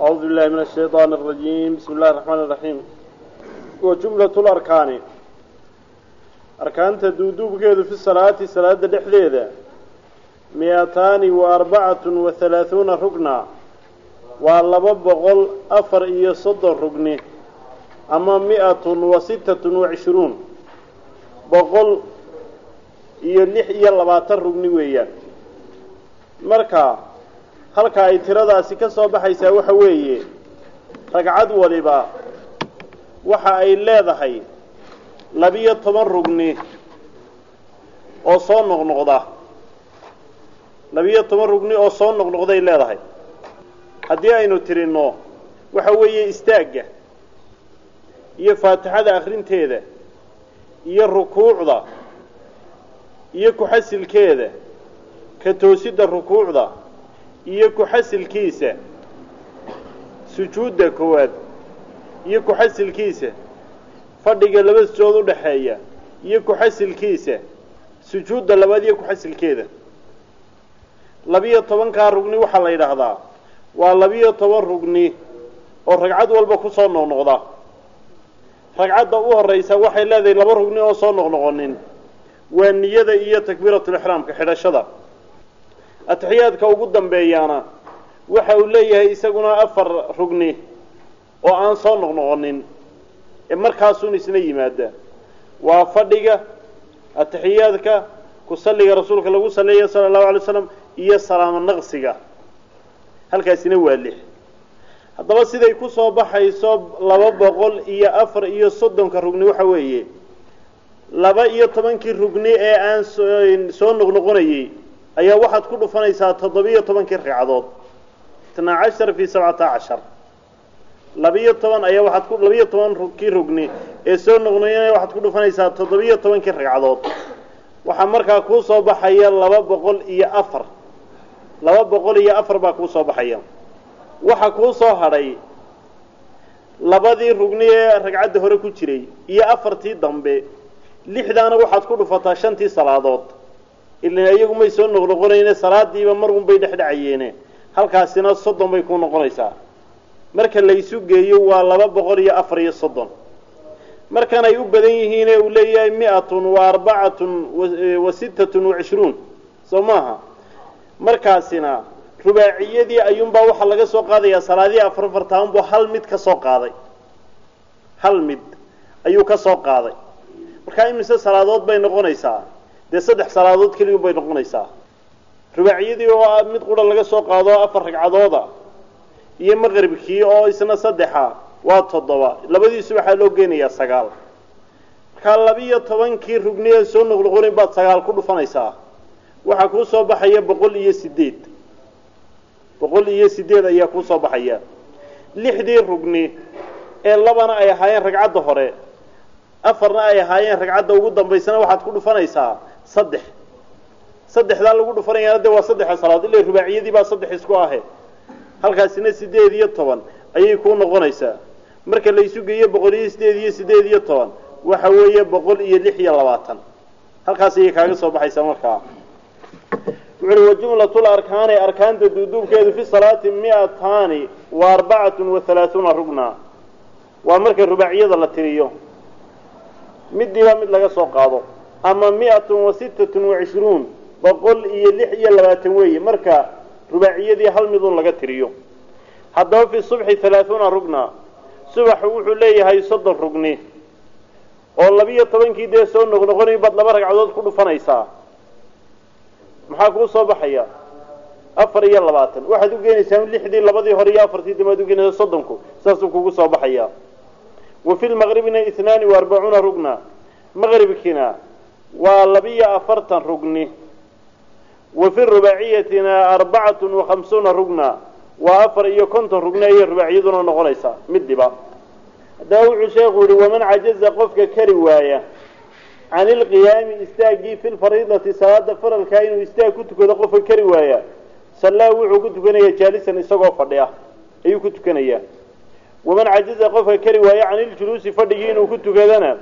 أعوذ بالله من الشيطان الرجيم بسم الله الرحمن الرحيم وجملة الأركان أركان تدودوب كيدو في الصلاة صلاة دحليدة مئتان وأربعة وثلاثون ركنا واللبا بغل أفر إيا صدر ركني أما مئة وستة وعشرون بغل إيا لح إيا لباتر ركني ويا مركا halka ay tiradaasi ka soo baxaysaa waxa weeye ragcad waliba waxa ay leedahay labiyo toban rugni oo soo noqnoqda labiyo toban rugni oo soo noqnoqday leedahay. Haddii aynu tirinno waxa weeye istaagga iyo faatixada akhrinteeda iyo rukuucda iyo ku-xasilkeeda ka toosidda rukuucda iyo ku-xasilkiisa sujuudda koowaad iyo ku-xasilkiisa fadhiga laba sujood u dhaxeeya iyo ku-xasilkiisa sujuudda labaad iyo ku-xasilkeeda labiyo tobankaa rugni waxaa la yidhaahdaa. Waa labiyo toban rugni oo ragcad walba ku soo noqnoqda ragcadda u horraysa waxay leedahay laba rugni oo soo noqnoqonin waa niyada iyo takbiiratulixraamka xidhashada atixiyaadka ugu dambeeyaana waxa uu leeyahay isaguna afar rugni oo aan soo noqnoqonin ee markaasuun isna yimaada. Waa fadhiga atixiyaadka ku salliga rasuulka lagu salleeya sala allahu alay slam iyo salaamo naqsiga. Halkaasina waa lix. Haddaba siday ku soo baxayso laba boqol iyo afar iyo soddonka rugni waxa weeye laba iyo tobankii rugni ee aan soo noqnoqonayey ayaa waxaad ku dhufanaysaa toddobiyo tobankii ragcadood. Itnaa cashar fii sabcata cashar. Labiyo toban ayaa waxaad ku labiyo tobankii rugni ee soo noqnoqonaya waxaad ku dhufanaysaa toddobiyo tobankii ragcadood. Waxaa markaa kuu soo baxaya laba boqol iyo afar. Laba boqol iyo afar baa kuu soo baxaya. Waxa kuu soo hadhay labadii rugni ee ragcadda hore ku jiray iyo afartii dambe lixdaana waxaad ku dhufataa shantii salaadood ilan iyagu may soo noqnoqonayne salaadiiba mar un bay dhexdhacayeene halkaasina soddon bay ku noqonaysaa. Marka laysu geeyo waa laba boqol iyo afar iyo soddon. Markan ay u badan yihiine uu leeyahay mi-atun wa arbacatun wa sittatun wa cishruun. Soo maaha? Markaasina rubaaciyadii ayuunbaa waxaa laga soo qaadayaa salaadihii afar afartaan buu hal mid ka soo qaaday. Hal mid ayuu ka soo qaaday. Markaa imise salaadood bay noqonaysaa dee saddex salaadood keliyun bay noqonaysaa. Rubaaciyadii oo mid qura laga soo qaado afar ragcadooda iyo maqribkii oo isna saddexa waa toddoba. Labadiisu waxaa loo geenayaa sagaal. Markaa labiyo tobankii rugni ee soo noqnoqonin baad sagaal ku dhufanaysaa waxaa kuu soo baxaya boqol iyo sideed boqol iyo sideed ayaa kuu soo baxaya. Lixdii rugni ee labana ay ahaayeen ragcadda hore afarna ay ahaayeen ragcadda ugu dambaysana waxaad ku dhufanaysaa saddex. Saddexdaa lagu dhufanayaana de waa saddexa salaad. Ila rubaaciyadii baa saddex isku ahe. Halkaasina sideed iyo toban ayay kuu noqonaysaa. Marka laysu geeyo boqol iyo sideed iyo sideed iyo toban waxa weeye boqol iyo lix iyo labaatan. Halkaas ayay kaaga soo baxaysaa markaa. Wuxuuhi wajumlatul arkaani arkaanta duuduubkeedu fi salaati mi-ataani wa arbacatun wa halaahuuna rugna waa marka rubaaciyada la tiriyo. Midiiba mid laga soo qaado ama mi-atun wa sittatun wa cishruun boqol iyo lix iyo labaatan weeye marka rubaaciyadii hal midun laga tiriyo. Haddaba fi subxi halaahuuna rugna subaxu wuxuu leeyahay soddon rugni oo labiyo tobankii dee soo noqnoqonay baad laba ragcadood ku dhufanaysaa. Maxaa kuu soo baxaya? Afar iyo labaatan. Waxaad u geenaysaa lixdii labadii hore iyo afartii dambe ad ugeynaysaa soddonku saasuu kugu soo baxaya. Wa fi lmaqribina itnaani wa arbacuuna rugna maqribkiina waa labiyo afartan rugni. Wa fi rubaaciyatina arbacatun wa khamsuuna rugna. Waa afar iyo konton rugni ayay rubaaciyaduna noqonaysaa midiba haddaba wuxuu sheekhu yihi waman cajaza qofka kari waaya can ilqiyaami istaaggii fi lfariidati salaada faralkaa inuu istaag ku tukado qofka kari waaya sallaa wuxuu ku tukanayaa jaalisan isagoo fadhi ah ayuu ku tukanayaa. Waman cajaza qofka kari waaya can iljuluusi fadhigii inuu ku tukadana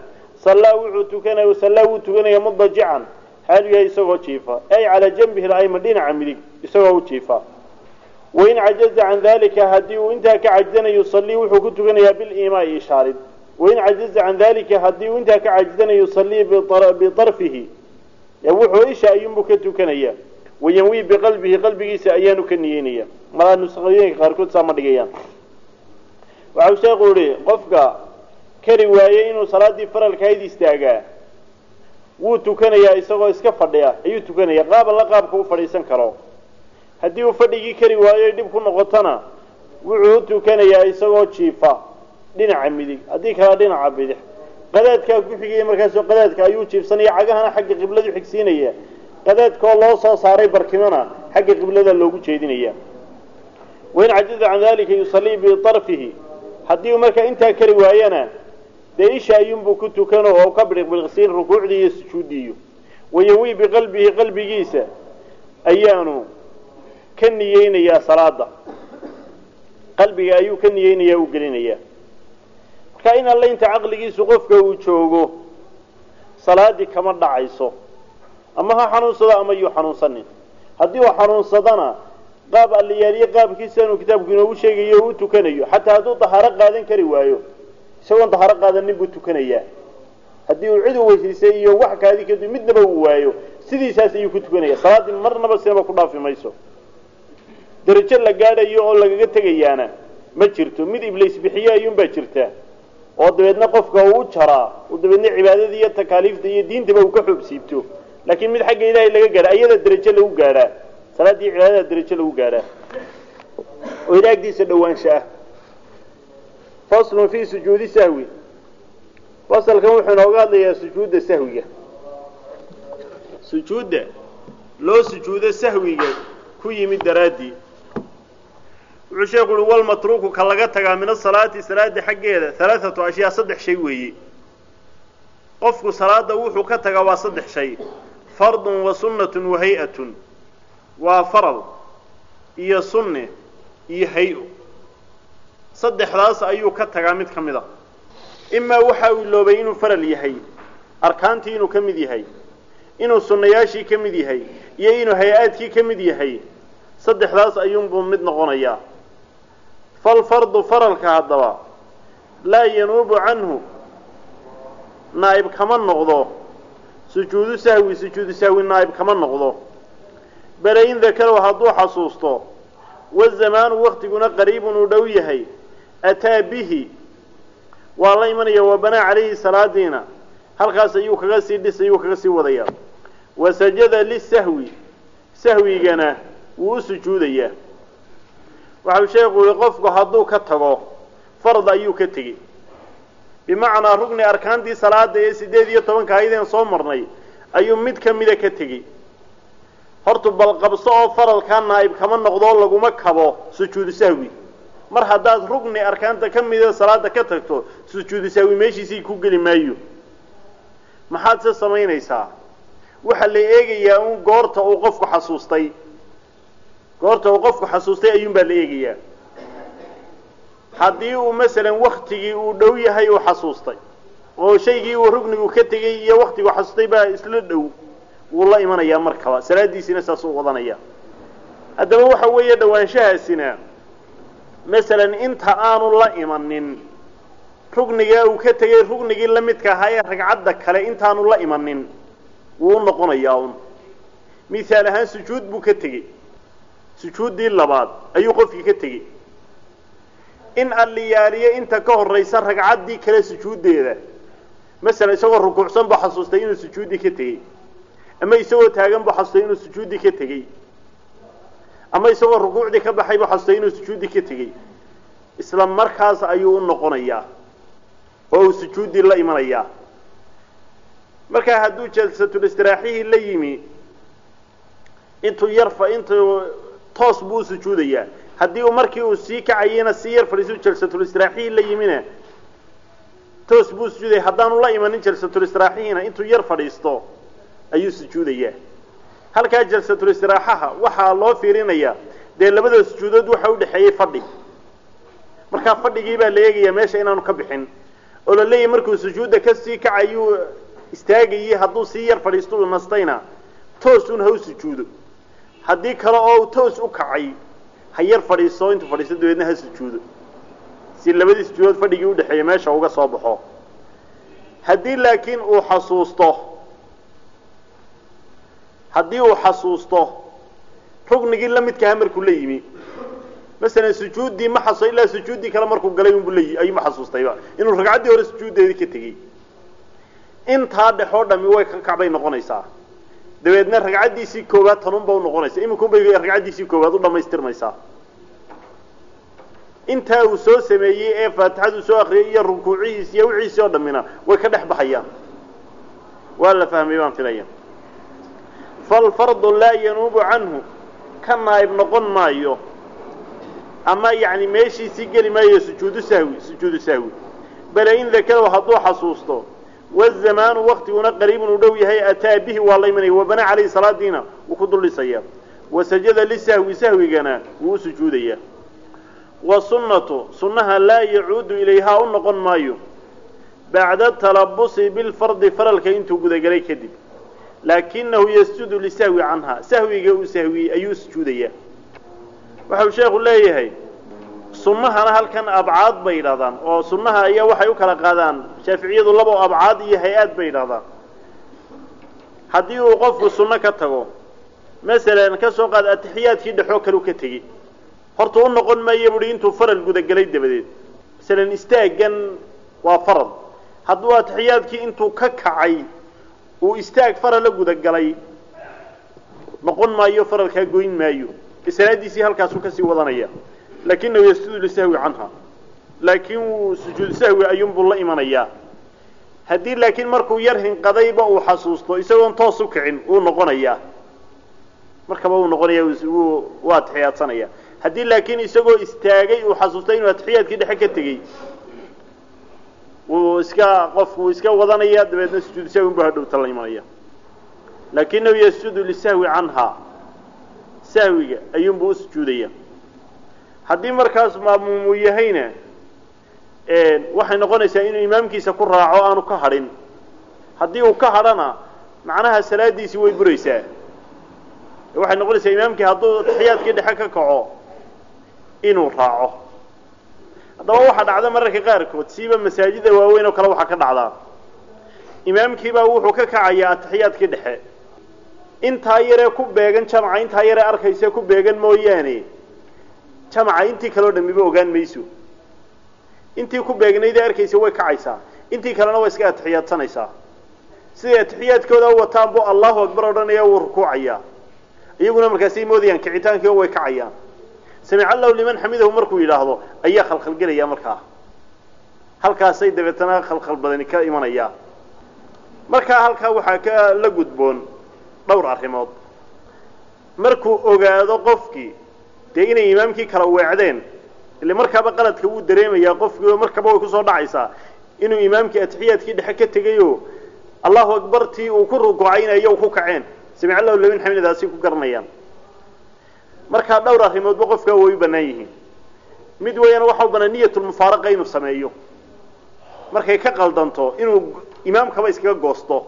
sallaa wuxuu tukanaya sallaa wuu tukanaya mudajican xaalu yahay isagoo jiifa. Ay calaa janbihi alayman dhinaca midig isagoo u jiifa. Wain cajaza can dalika haddii uu intaa ka cajizanayo yusallii wuxuu ku tukanayaa biliimaai ishaarid wain cajaza can dalika haddii uu intaa ka cajizanayo yusallii biarfihi wuxuu isha ayuunbuu ka tukanaya. Wayanwii biqalbihi qalbigiisa ayaanu ka niyeynaya malaa nusqooyinka qaarkood saa ma dhigayaan. Waxau sheekhu yihi qofka kari waayey inuu salaadii faralkahayd istaagaa. Wuu tukanayaa isagoo iska fadhiya. Ayuu tukanaya qaaba la qaabka u fadhiisan karo. Haddii uu fadhigii kari waayo dhib ku noqotona wuxuu u tukanayaa isagoo jiifa. Dhinaca midig. Haddii kale dhinaca bidix. Qadaadkaa ku xigaya markaasoo qadaadka ayuu jiibsanaya cagahana xagga qibladu xigsiinaya. Qadaadkaoo loo soo saaray barkimona xagga qiblada loogu jeedinaya. Wain cajaza can dalika yusallii biarfihi haddii uu markaa intaa kari waayana dee isha ayuunbuu ku tukano oo ka biqbiqsiin rukuucdii iyo sujuudiiyo wayawii biqalbihi qalbigiisa. Ayaanu ka niyeynayaa salaada qalbiga ayuu ka niyeynaya u gelinayaa. Marka in alle inta caqligiisu qofka uu joogo salaadii kama dhacayso. Ama ha xanuunsado ama yuu xanuunsanin. Haddii uu xanuunsadana qaab alliyaaliye qaabkiisaanuu kitaabku inoogu sheegayo o u tukanayo. Xataa hadduu dahaaro qaadan kari waayo isagoon dahaaro qaadanin buu tukanayaa haddii uu cid weysiisay iyo wax kaadi kadib midnaba uu waayo. Sidiisaas ayuu ku tukanaya. Salaaddii marnaba sinaba ku dhaafi mayso. Darajo la gaadhayo oo lagaga tegayaana ma jirto. Mid iblays bixiye ayuunbaa jirta. Oo dabeedna qofka uu u jaraa uu dabeedna cibaadadii iyo takaaliifta iyo diintaba uu ka xoob siibto. Laakiin mid xagga ilaahay laga gaadha ayada darajo lagu gaadhaa salaaddii cibaadada darajo lagu gaadhaa oo ilaagdiisa dhawaansha ah faslun fii sujuudi sahwi. Fasalkan wuxuu inooga hadlayaa sujuudda sahwiga. Sujuudda loo sujuudo sahwiga ku yimid daraaddii wuxuu sheeku uhi walmatruuku ka laga tagaa min asalaati salaada xaggeeda halaathatu ashyaa saddex shay weeye qofku salaada wuxuu ka tagaa waa saddex shay fardun wa sunnatun wa hay'atun. Waa faral iyo sunne iyo hay'o saddexdaas ayuu ka tagaa mid ka mid a imaa waxa uu iloobay inuu faral yahay arkaantii inuu ka mid yahay inuu sunnayaashii ka mid yahay iyo inuu hay'aadkii ka mid yahay saddexdaas ayuunbuu mid noqonayaa. Falfardu faralka haddaba laa yanuubu canhu naa'ib kama noqdo. Sujuudu sahwi sujuudu sahwi naa'ib kama noqdo. Bale in dakarow hadduu xasuusto wazamaanu waktiguna qariibun uu dhow yahay ataa bihi waa la imanaya wa banaa calayhi salaadiina halkaas ayuu kaga sii dhis ayuu kaga sii wadayaa wa sajada lisahwi sahwigana wuu u sujuudayaa waxau sheekhu yihi qofku hadduu ka tago fard ayuu ka tegey bimacnaa rugni arkaantii salaada ee siddeed iyo tobanka aydeen soo marnay ayuu mid ka mida ka tegey hortu balqabso oo faralkaa naa'ib kama noqdoo laguma kabo sujuudu sahwi mar haddaad rugni arkaanta ka mida salaada ka tagto sujuudu sahwi meeshiisii ku geli maayo. Maxaad se samaynaysaa? Waxaa la eegayaa un goorta uu qofku xasuustay. Goorta uu qofku xasuustay ayuunbaa la eegayaa. Haddii uu masalan waktigii uu dhow yahay uu xasuustay oo shaygii uu rugnigu ka tegey iyo waktigu xasuustay baa isla dhow wuu la imanayaa markaba salaadiisiina saasuu wadanaya haddaba waxa weeye dhawaanshahaasina masalan inta aanu la imanin rugnigaa uu ka tegey rugnigii la midka ahaa ee ragcadda kale intaanu la imanin wuu u noqonayaa un mihaal ahaan sujuud buu ka tegey. Sujuuddii labaad ayuu qofkii ka tegey. In alliyaaliyo inta ka horraysa ragcaddii kale sujuuddeeda. Masalan isagoo rukuucsan buu xasuustay inuu sujuuddii ka tegey. Ama isagoo taagan buu xasustay inuu sujuuddii ka tegey ama isagoo rukuucdii ka baxay buu xasustay inuu sujuuddii ka tegey. Isla markaas ayuu u noqonayaa. Oo uu sujuuddii la imanayaa. Markaa hadduu jalsatulistiraaxihii la yimi intuu yarfa intuu toos buu u sujuudayaa. Haddii uu markii uu sii kacayena sii yar fadhiisu jalsatulistiraxihii la yimina toos buu sujuudaya haddaanu la imanin jalsatulistiraxihiina intuu yar fadhiisto ayuu sujuudayaa halkaa jalsatulistiraxaha waxaa loo fiirinayaa. Dee labada sujuudood waxa udhexeeyey fadhi. Markaa fadhigii baa la eegayaa meesha inaanu ka bixin. Oo la leeyahy markuu sujuudda ka sii kacayuu istaagayey hadduu sii yar fadhiisto uu nastayna toosun ha u sujuudo haddii kale oo toos u kacay ha yar fadhiiso intuu fadhiisto dabeedna ha sujuudo si labadii sujuudood fadhigii udhexeeya meesha uga soo baxo. Haddii laakiin uu xasuusto haddii uu xasuusto ruknigii la midkaha markuu la yimi masalan sujuuddii ma xaso ilaa sujuuddii kale markuu galay unbu la ayuuma xasuustayba inuu ragcaddii hore sujuuddeedii ka tegey. Intaa dhexoo dhami way ka kacbay noqonaysaa. Dabeedna ragcaddiisii koowaad tanunba u noqonaysa iminkunbay ragcaddiisii koowaad u dhammaystirmaysaa. Intaa uu soo sameeyey ee faatixadu soo akriyay iyo rukuucihiis iyo wixiisii oo dhammina way ka dhex baxayaan. Waa la fahmay baan filaya falfardu laa yanuubu canhu ka naayib noqon maayo. Ama yacni meeshiisii geli maayo sujuudu sahwi sujuudu sahwi. Bale in dakarahu hadduu xasuusto wazamaanu waktiguna qariibun u dhow yahay ataa bihi waa la imanaya wabana calayhi salaadiina wuu ku duldhisaya wasajada lisahwi sahwigana wuu u sujuudaya wasunnatu sunnaha laa yacuudu ilayhaa u noqon maayo. Bacda talabusi bilfardi faralka intuu gudagelay kadib laakinahu yasjudu lisahwi canha. Sahwiga uu sahwiyey ayuu sujuudaya waxau sheekhu leeyahay sunnahana halkan abcaad bay yidhahdaan oo sunnaha ayaa waxay u kala qaadaan. Shaaficiyadu labo abcaad iyo hay'aad bay yidhahdaan. Haddii uu qofku sunno ka tago masalan ka soo qaad atixiyaadkii dhexoo kale u ka tegi. Horta u noqon maayo buhi intuu faral gudagelay dabadeed. Masalan istaaggan waa faral. Hadduu atixiyaadkii intuu ka kacay uu istaag farala gudagalay noqon maayo faralkaa goyn maayo. Salaadiisii halkaasuu ka sii wadanaya. Laakinahu yasjudu lisahwi canha. Laakiin wuu sujuud sahwi ayuunbuu la imanayaa haddii laakiin markuu yar hinqadayba uu xasuusto isagoon toos u kicin wuu noqonayaa markaba wuu noqonaya wuu atixiyaadsanaya haddii laakiin isagoo istaagay uu xasuustay inuu atixiyaadkii dhexe ka tegey wuu iska qofku iska wadanaya dabeedna sujuud sahwi unbu hadhowta la imanaya laakinahu yasjudu lisahwi canha sahwiga ayuunbuu u sujuudaya haddii markaas maamuumuu yahayna waxay noqonaysaa inuu imaamkiisa ku raaco aanu ka hadhin. Haddii uu ka hadhana macnaha salaadiisii way buraysaa. Waxay noqonaysaa imaamkii hadduu taxiyaadkii dhexe ka kaco inuu raaco haddaba waxaa dhacda mararka qaarkood siiba masaajida waaweyn oo kale waxaa ka dhacdaa imaamkiibaa wuxuu ka kacayaa atixiyaadkii dhexe. Intaa yaree ku beegan jamaca intaa yaree arkaysa ku beegan mooyaane jamaca intii kaleo dhamiba ogaan mayso. Intii ku beegnaydee arkaysa way kacaysaa. Intii kalena way iska atixiyaadsanaysaa siday atixiyaadkooda u wataan buu allahu akbar odhanaya wuu rukuucayaa. Iyaguna markaasay moodayaan kicitaankii way kacayaan samic allahu liman xamidahu markuu yidhaahdo ayaa khalkhalgelaya markaa. Halkaasay dabeetana khalkhal badani ka imanayaa markaa halkaa waxaa ka la gudboon dhowr arrimood. Markuu ogaado qofkii dee inay imaamkii kala weecdeen ile markaaba qaladka wuu dareemayaa qofkii oo markaba way ku soo dhacaysaa. Inuu imaamkii atixiyaadkii dhexe ka tegayo allahu akbartii uu ku rukuucaynayo u ku kaceen. Samic allahu liman xamidaasi ku garanayaan markaa dhowr arrimoodba qofkaa way u bannaan yihiin. Mid weeyana waxa u bannaan niyatulmufaaraqa inuu sameeyo. Markay ka qaldanto inuu imaamkaba iskaga goosto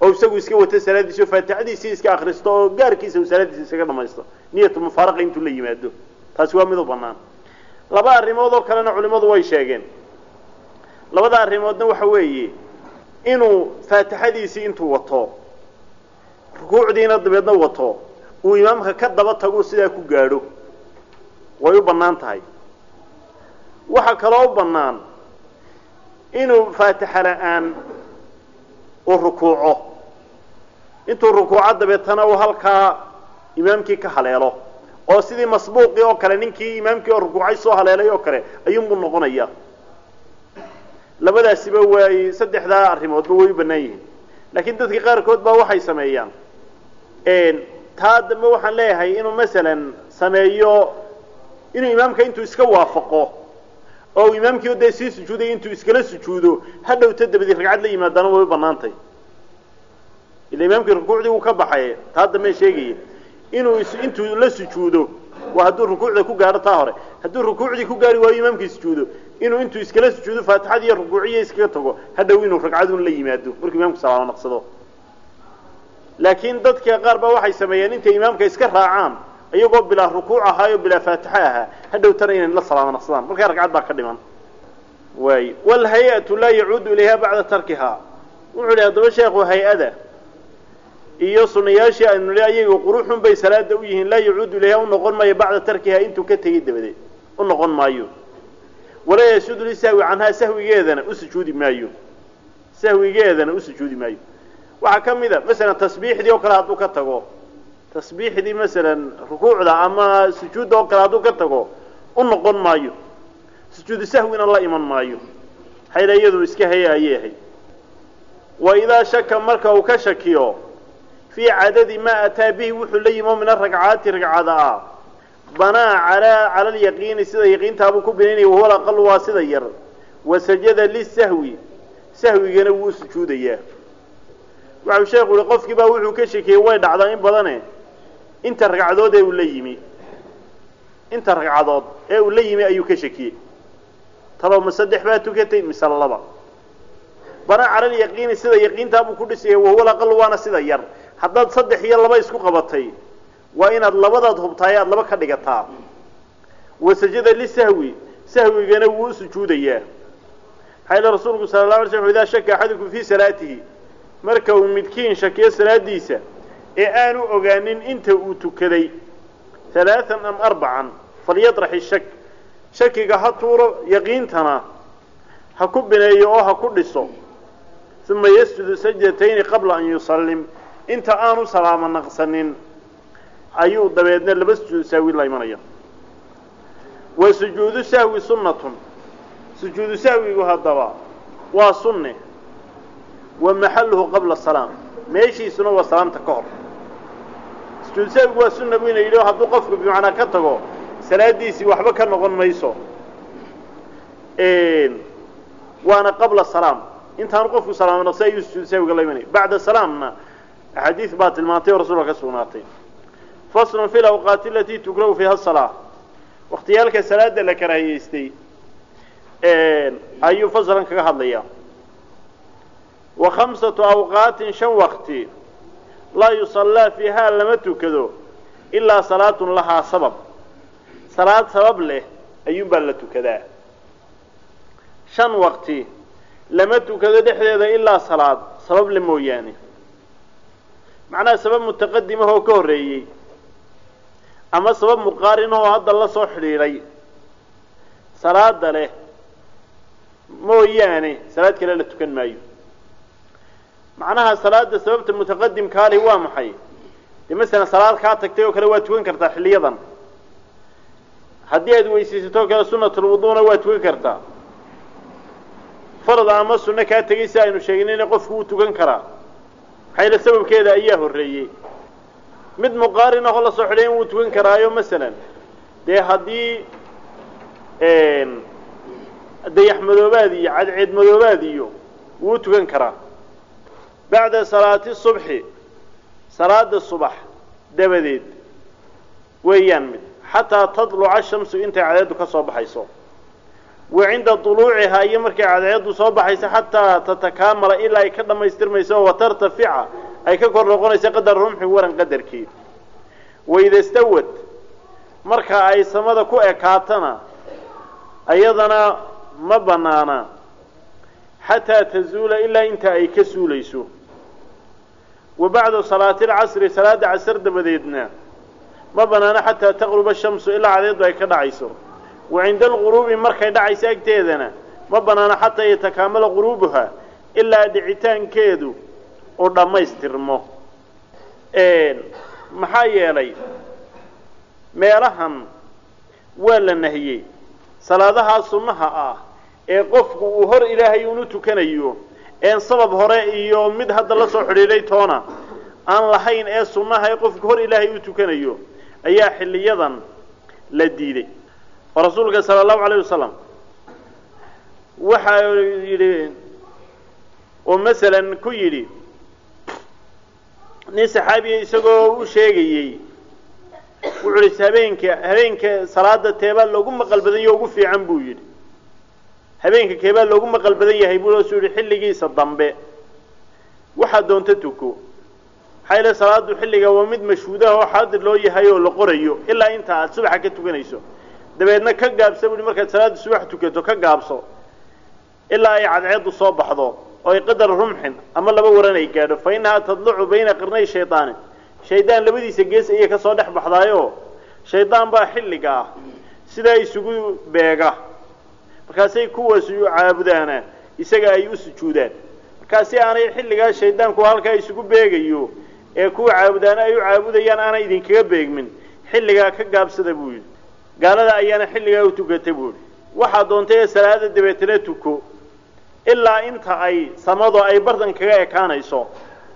oo isagu iska wato salaadiisi oo faatixadiisii iska akristo oo gaarkiisa uu salaadiisa iskaga dhamaysto niyatulmufaaraqa intuu la yimaado. Taasi waa mid u bannaan. Laba arrimood oo kalena culimmadu way sheegeen. Labada arrimoodna waxa weeye inuu faatixadiisii intuu wato rukuucdiina dabeedna wato uu imaamka ka daba tago sidaa ku gaadho. Way u bannaan tahay. Waxaa kaloo u bannaan inuu faatixa la'aan uu rukuuco. Intuu rukuuco dabeetana uu halkaa imaamkii ka haleelo. Oo sidii masbuuqii oo kale ninkii imaamkii oo rukuucay soo haleelay oo kale ayuunbuu noqonaya labadaasiba waay saddexdaa arrimoodba way u bannaan yihiin. Laakiin dadka qaarkood baa waxay sameeyaan taa dambe waxaan leeyahay inuu masalan sameeyo inuu imaamka intuu iska waafaqo oo uu imaamkii dee sii sujuuday intuu iskala sujuudo ha dhowta dabadii ragcad la yimaadaana way u bannaantay. Ila imaamkii rukuucdii wuu ka baxay taa dambe sheegaya inuu intuu la sujuudo waa hadduu rukuucda ku gaadho taa hore. Hadduu rukuucdii ku gaari waayo imaamkii sujuudo inuu intuu iskala sujuudo faatixadii iyo rukuuciya iskaga tago hadhow inuu ragcadun la yimaado. Markuu imaamku salaamo naqsado laakiin dadka qaar baa waxay sameeyeen intay imaamka iska raacaan iyagoo bilaa rukuuc ahaayo bilaa faatixa ahaa hadhowtana inay la salaamo naqsadaan markaa ragcad baa ka dhiman. Waay wlhay-atu laa yacuudu ilayha bacda tarkihaa. Wuxuu ihi haddaba sheekhu hay'ada iyo sunayaashii aynu li ayaga quruxun bay salaada u yihiin laa yacuudu ilayha u noqon maayo bacda tarkihaa intuu ka tegay dabadeed u noqon maayo. Walaa yasuudu lisahwi canhaa sahwigeedana u sujuudi maayo. Sahwigeedana u sujuudi maayo waxaa ka mid a masalan tasbiixdii oo kale hadduu ka tago. Tasbiixdii masalan rukuucda ama sujuudda oo kale hadduu ka tago u noqon maayo. Sujuudu sahwina la iman maayo. Hayla iyadu iska haya ayay ahayd wa idaa shaka marka uu ka shakiyo fii cadadi maa ataa bihi wuxuu la yimo min aragcaati ragcada ah. Banaa calaa cala alyaqiini sida yaqiintaabuu ku binaynaya wahuwa alaqalu waa sida yar. Wasajada lisahwi sahwigana wuu sujuudayaa waxau sheekhu yihi qofkii baa wuxuu ka shakiyey way dhacdaa in badane. Inta ragcadood ee uu la yimi. Inta ragcadood ee uu la yimi ayuu ka shakiyey talow saddex baa tukatay mise laba. Banaa cala alyaqiini sida yaqiintaabuu ku dhisaya wahuwa alaqalu waana sida yar. Haddaad saddex iyo laba isku qabatay waa inaad labadaad hubtaay aada laba ka dhigataa. Wasajada lisahwi sahwigana wuu u sujuudayaa xayla rasuulku sala la alay slam idaa shaka axadukum fii salaatihi marka uu midkiin shakiyo salaadiisa ee aanu ogaanin inta uu tukaday halaaan am arbacan falyadrax ishak shakiga ha tuuro yaqiintana ha ku bineeyo oo ha ku dhiso. Uma yasjudu sajdatayni qabla an yusallim. Inta aanu salaamo naqsanin ayuu dabeedna laba sujuudu sahwi la imanaya. Wa sujuudu sahwi sunnatun. Sujuudu sahwigu haddaba waa sunne wa maxaluhu qabla salaam. Meeshiisuna waa salaamta ka hor. Sujuudu sahwigu waa sunna buu yidhi hadduu qofku bimacnaa ka tago salaadiisii waxba ka noqon mayso. Waana qabla salaam. Intaanu qofku salaamo naqsi ayuu sujuudu sahwiga la imanaya bacda salaamna axaadiis baa tilmaantay oo rasuulka ka sugnaatay. Faslun fi lawqaati alatii tukrahu fiiha salaa waktiyaalka salaada la karaahiyeystay ayuu faslan kaga hadlayaa wa khamsatu awqaatin shan waqti laa yusallaa fiihaa lama tukado ilaa salaatun lahaa sabab salaad sabab leh ayuunbaa la tukadaa shan waqti lama tukado dhexdeeda ilaa salaad sabab le mooyaane macnaha sabab mutaqadimah oo ka horreeyey ama sabab muqaarinahoo hadda la soo xidhiidhay salaada leh mooyaane salaad kale la tukan maayo macnaha salaada sababta mutaqadimkaa leh waa maxay? Dee masalan salaad kaa tagtay oo kale waa tukan kartaa xilliyadan haddii aad weysaysato kale sunatulwuduuna waa tukan kartaa. Farad ama sunno kaa tegay si aynu sheegnayna qofku wuu tukan karaa. Maxayla sababkeeda? Ayaa horreeyey. Mid muqaarin ahoo la soo xidhay in wuu tukan karaayo masalan. Dee haddii dayax madoobaad iyo cadceed madoobaad iyo wuu tukan karaa bacda salaati subxi salaada subax dabadeed weeyaan mid xataa tadluca shamsu intay cadceeddu ka soo baxayso. Wa cinda duluucihaa iyo markay cadceeddu soo baxayso xataa tatakaamala ilaa ay ka dhammaystirmayso wa tartafica ay ka kor noqonayso qadar rumxi waran qadarkii waida stawad marka ay samada ku ekaatana ayadana ma banaana xataa tazuula ilaa inta ay ka suulayso wa bacda salaati alcasri salaada casar dabadeedna ma banaana xataa taqruba shamsu ilaa cadeedu ay ka dhacayso. Wa cinda alquruubi markay dhacayso agteedana ma banaana xataa yatakaamala quruubuha ilaa dhicitaankeedu uu dhammaystirmo. Maxaa yeelay meelahan waa la nahiyey. Salaadahaa sunnaha ah ee qofku uu hor ilaahay unu tukanayo een sabab hore iyo mid hadda la soo xidhiidhay toona. Aan lahayn ee sunnaha ee qofku hor ilaahay u tukanayo ayaa xilliyadan la diiday. Oo rasuulka sala allahu alayh wasalam waxa yidhi oo masalan ku yidhi nin saxaabiya isagoo u sheegayey wuxuu ihi habeenka habeenka salaada teebaa loogu maqal badan yaho ugu fiican buu yidhi habeenka keebaa loogu maqal badan yahay buu suu yihi xilligiisa dambe. Waxaa doonta tuko. Maxaa yeele salaadu xilliga waa mid mashhuudaha oo xaadir loo yahay oo la qorayo ilaa inta aad subaxa ka tukanayso. Dabeedna ka gaabsa buhi markaad salaada subax tukato ka gaabso. Ilaa ay cadceeddu soo baxdo oo ay qadar rumxin ama laba waran ay gaadho fa innahaa tadlucu bayna qirnay shaydaani shaydaan labadiisa gees ayay ka soo dhex baxdaayoo shaydaan baa xilliga ah. Sidaa isugu beega markaasay kuwaas caabudaana isaga ay u sujuudaan. Markaasi aanay xilligaa shaydaanku halkaa isugu beegayo ee kuwa caabudaana ay u caabudayaan aanay idinkaga beegmin. Xilligaa ka gaabsada buu yidhi. Gaalada ayaana xilligaa u tukata buu yidhi. Waxaa doontay ee salaada dabeetana tuko. Ilaa inta ay samadu ay bardan kaga ekaanayso.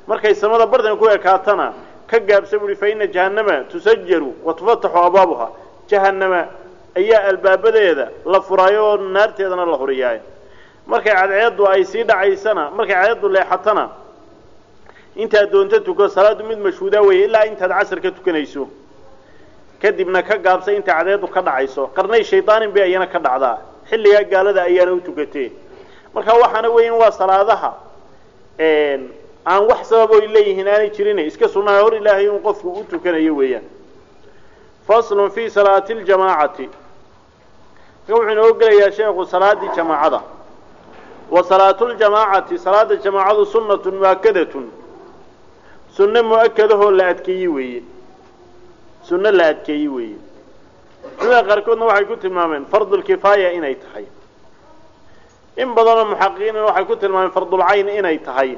Markay samada bardan ku ekaatana ka gaabsa buuhi fa ina jahannama tusajaru wa tufataxu abwaabuha. Jahannama ayaa albaabadeeda la furaayo oo naarteedana la huriyaayo. Markay cadceeddu ay sii dhacaysana markay cadceeddu leexatana intaad doonto tuko salaaddu mid mashhuudaa weeye ilaa intaad casar ka tukanayso. Kadibna ka gaabsa inta cadceeddu ka dhacayso. Qarnay shaydaanin bay ayana ka dhacdaa. Xilligaa gaalada ayaana u tukatee marka waxaana weyan waa salaadaha aan wax sabab oy leeyihiin aanay jirin iska sunnaha hor ilaahay un qofku u tukanayo weeyaan. Faslun fi salaati ljamaacati wuxuu inoo gelayaa sheekhu salaadii jamaacada. Wa salaatu ljamaacati salaada jamaacadu sunnatun mu'akadatun sunno mu'akadahoo la adkeeyey weeye. Sunno la adkeeyey weeye. Culimada qaarkoodna waxay ku tilmaameen fardulkifaaya inay tahay. In badanoo muxaqiqiinna waxay ku tilmaameen fardulcayn inay tahay.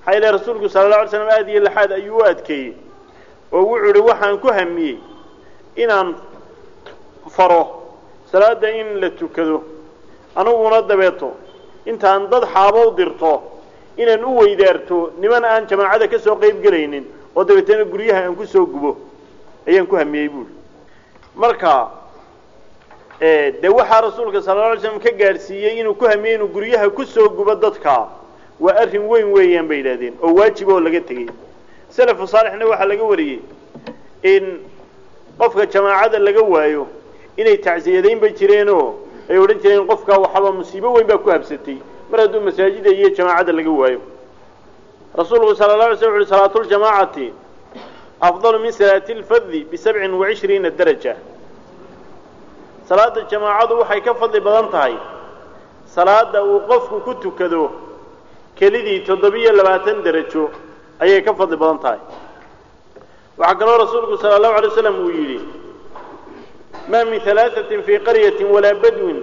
Maxaa yeele rasuulku sala alla alay slam aad iyo laxaad ayuu u adkeeyey. Oo wuxuu ihi waxaan ku hamiyey inaan faro salaada in la tukado aniguna dabeeto. Intaan dad xaabow dirto inaan u weydaarto niman aan jamaacada ka soo qayb gelaynin oo dabeetana guryaha aan ku soo gubo ayaan ku hamiyey buuri marka dee waxaa rasuulka sala alla slam ka gaadhsiiyey inuu ku hamiyey inuu guryaha ku soo gubo dadka waa arrin weyn weeyaan bay yidhahdeen oo waajib oo laga tegey. Salafu saalixna waxaa laga wariyey in qofka jamaacada laga waayo inay tacsiyadaynba jireenoo. Ay odhan jireen qofkaa waxaba musiibo weyn baa ku habsatay. Mar hadduu masaajida iyo jamaacada laga waayo. Rasuulku sala la alay slam wuxu uhi salaatu ljamaacati afdalu min salaati lfadli bisabcin wacishriina daraja. Salaada jamaacadu waxay ka fadli badan tahay. Salaada uu qofku ku tukado kelidii toddobiyo labaatan derajo ayay ka fadli badan tahay. Waxaa kaloo rasuulku sala allahu alay waslam uu yidhi ma min halaaثatin fii qaryatin walaa badwin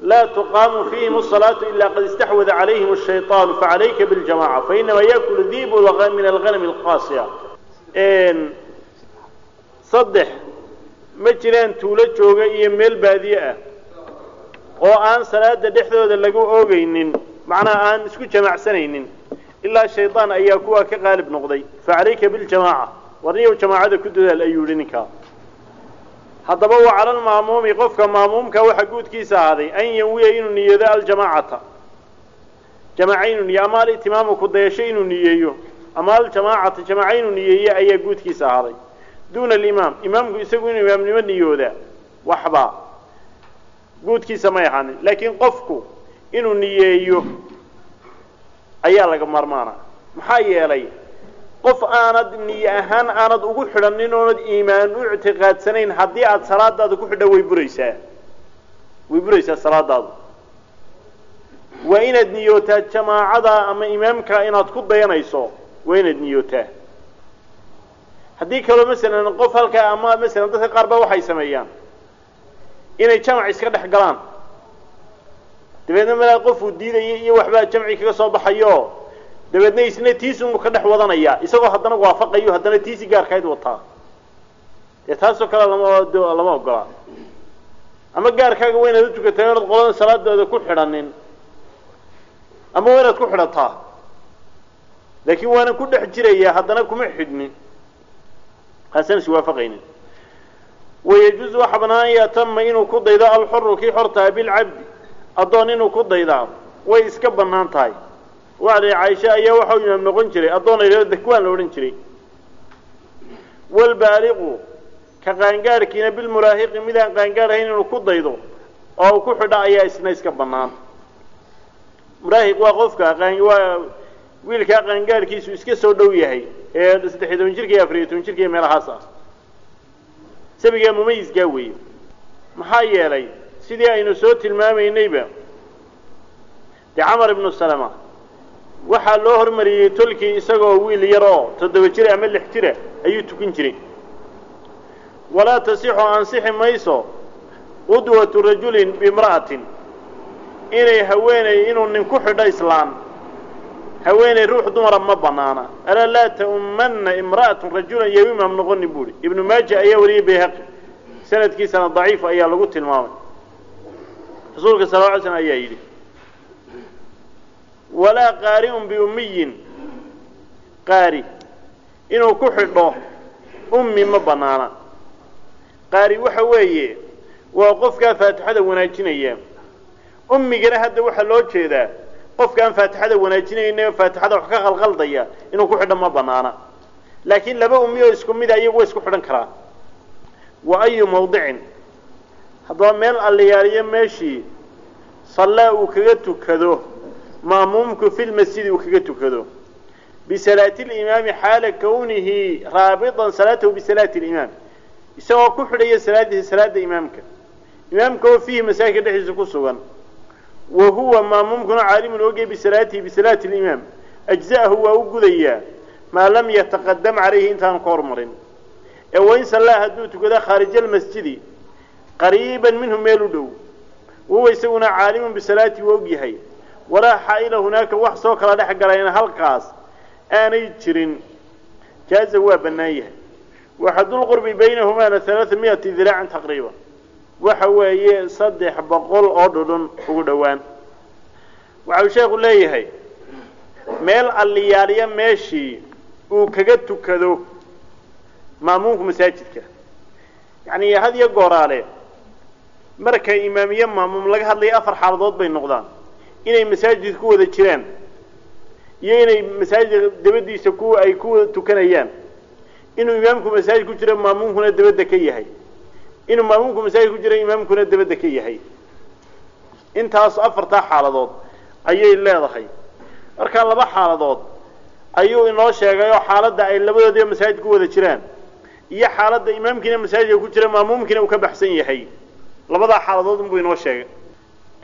laa tuqaamu fiihim الصalaatu ila qad istaxwada calayhim الshayطaanu facalayka biاljamaca fainama yakulu dibu min alganami اlqaasiya saddex ma jiraan tuulo jooga iyo meel baadiye ah oo aan salaada dhexdooda lagu oogaynin macnaha aan isku jamacsanaynin ilaa shaydaan ayaa kuwaa ka qaalib noqday facalayka biljamaaca warniyow jamaacada ku dadaal ayuu yihi ninkaa haddaba wa cala lma'muumi qofka ma'muumka waxaa guudkiisa ahaaday an yanwiya inuu niyoodo aljamaacata. Jamaaca inuu niyo ama alitimaamu ku dayasho inuu niyeeyo ama aljamaacata jamaaca inuu niyeeyo ayaa guudkiisa ahaaday. Duuna alimaam imaamku isagu inuu imaamnimo niyooda waxba. Guudkiisa may ahaanin laakiin qofku inuu niyeeyo ayaa laga maarmaana maxaa yeelay qof aanad niye ahaan aanad ugu xidhanin oonad iimaan u ictiqaadsanayn haddii aada salaadaada ku xidha way buraysaa. Way buraysaa salaadaadu. Waa inaad niyootaa jamaacada ama imaamka inaad ku dayanayso waa inaad niyootaa. Haddii kaloo masalan qof halkaa ama masalan dadka qaar ba waxay sameeyaan. Inay jamac iska dhex galaan. Dabeedna malaa qofuu diidaya iyo waxbaa jamci kaga soo baxayo dabeedna isna tiisunbu ka dhex wadanaya isagoo haddana waafaqayo haddana tiisi gaarkayd wataa. Dee taasoo kale lama lama ogolaa ama gaarkaaga waa inaad u tukatay inaad qolada salaadooda ku xidhanin ama waa inaad ku xidhataa. Laakiin waanan ku dhex jiraya haddana kuma xidhnin. Kaasaan is waafaqaynin. Wayajuuzu waxa banaan an yatama inuu ku daydo alxuru kii xortaa bilcabdi. Addoon inuu ku daydaa way iska bannaan tahay wacli caaisha ayaa waxa u imaam noqon jiray addoon la yidhahdo dakwaan la odhan jiray. Walbaaliqu ka qaangaadhkiina bilmuraahiqi midaan qaangaadhayn inuu ku daydo oo uu ku xidha ayaa isna iska bannaan. Muraahiq waa qofka waa wiilkaa qaangaadhkiisu iska soo dhow yahay ee saddexiy toban jirka iyo afariyo toban jirka iyo meelahaas ah. Sabigaa mumayiskaa weeye. Maxaa yeelay sidii aynu soo tilmaamaynayba dee camar ibnu salama waxaa loo hormariyey tolkii isagoo wiil yar oo toddoba jir ama lix jira ayuu tukan jiray. Walaa tasixu ansixi mayso qudwatu rajulin biimra'atin inay haweenay inuu nin ku xidho islaan. Haweenay ruux dumara ma banaana. Alaa laa ta'ummanna imra'atun rajulan iyo imaam noqonin buuhi ibnu maaja ayaa wariyey bayhaqi. Sanadkiisana daciif ayaa lagu tilmaamay. Rasuulka sal lla ly slm ayaa yidhi walaa qaari'un biummiyin. Qaari inuu ku xidho ummi ma banaana qaari waxa weeye waa qofkaa faatixada wanaajinaya. Ummigana hadda waxaa loo jeedaa qofkaan faatixada wanaajinayna faatixada wax ka qalqaldaya inuu ku xidho ma banaana laakiin laba ummi oo isku mida iyagu way isku xidhan karaa wa ayu mawdicin. Haddaba meel alliyaaliyo meeshii sallaa uu kaga tukado ma'muumku fi lmasjidi uu kaga tukado. Bisalaati limaami xaala kawnihi raabitan salaatahu bisalaati limaam isagoo ku xidhaya salaadiisa salaada imaamka. Imaamka oo fiihi masaajidka dhexdiisa ku sugan. Wa huwa maamuumkuna caalimun ogey bisalaatihi bisalaati limaam ajza'ahu waa u gudayaa maa lam yataqadam calayhi intaanu ka hormarin. Ee wain sallaa hadduu tukada khaarija almasjidi qariiban minhu meel u dhow. Wahuwa isaguna caalimun bisalaatihi waa og yahay walaa xaa'ila hunaaka wax soo kala dhex galayna halkaas aanay jirin. Jaaza waa bannaan yahay. Waxadulqurbi baynahumaana alaaa miyati diraacin taqriiban waxa weeye saddex boqol oo dhudhun ugu dhowaan. Waxau sheekhu leeyahay meel alliyaaliya meeshii uu kaga tukado maamuumka masaajidka. Yacni had iyo gooraale marka imaamiye maamuum laga hadlayo afar xaaladood bay noqdaan inay masaajid ku wada jiraan iyo inay masaajidka dabadiisa ku ay ku tukanayaan. Inuu imaamku masaajid ku jiro maamuumkuna dabadda ka yahay. Inuu maamuumku masaajid ku jiro imaamkuna dabadda ka yahay. Intaas afartaa xaaladood ayay leedahay. Markaa laba xaaladood ayuu inoo sheegay oo xaaladda ay labadoodiba masaajid ku wada jiraan. Iyo xaaladda imaamkiina masaajidka ku jira maamuumkiina uu ka baxsan yahay. Labadaa xaaladood unbuu inoo sheegay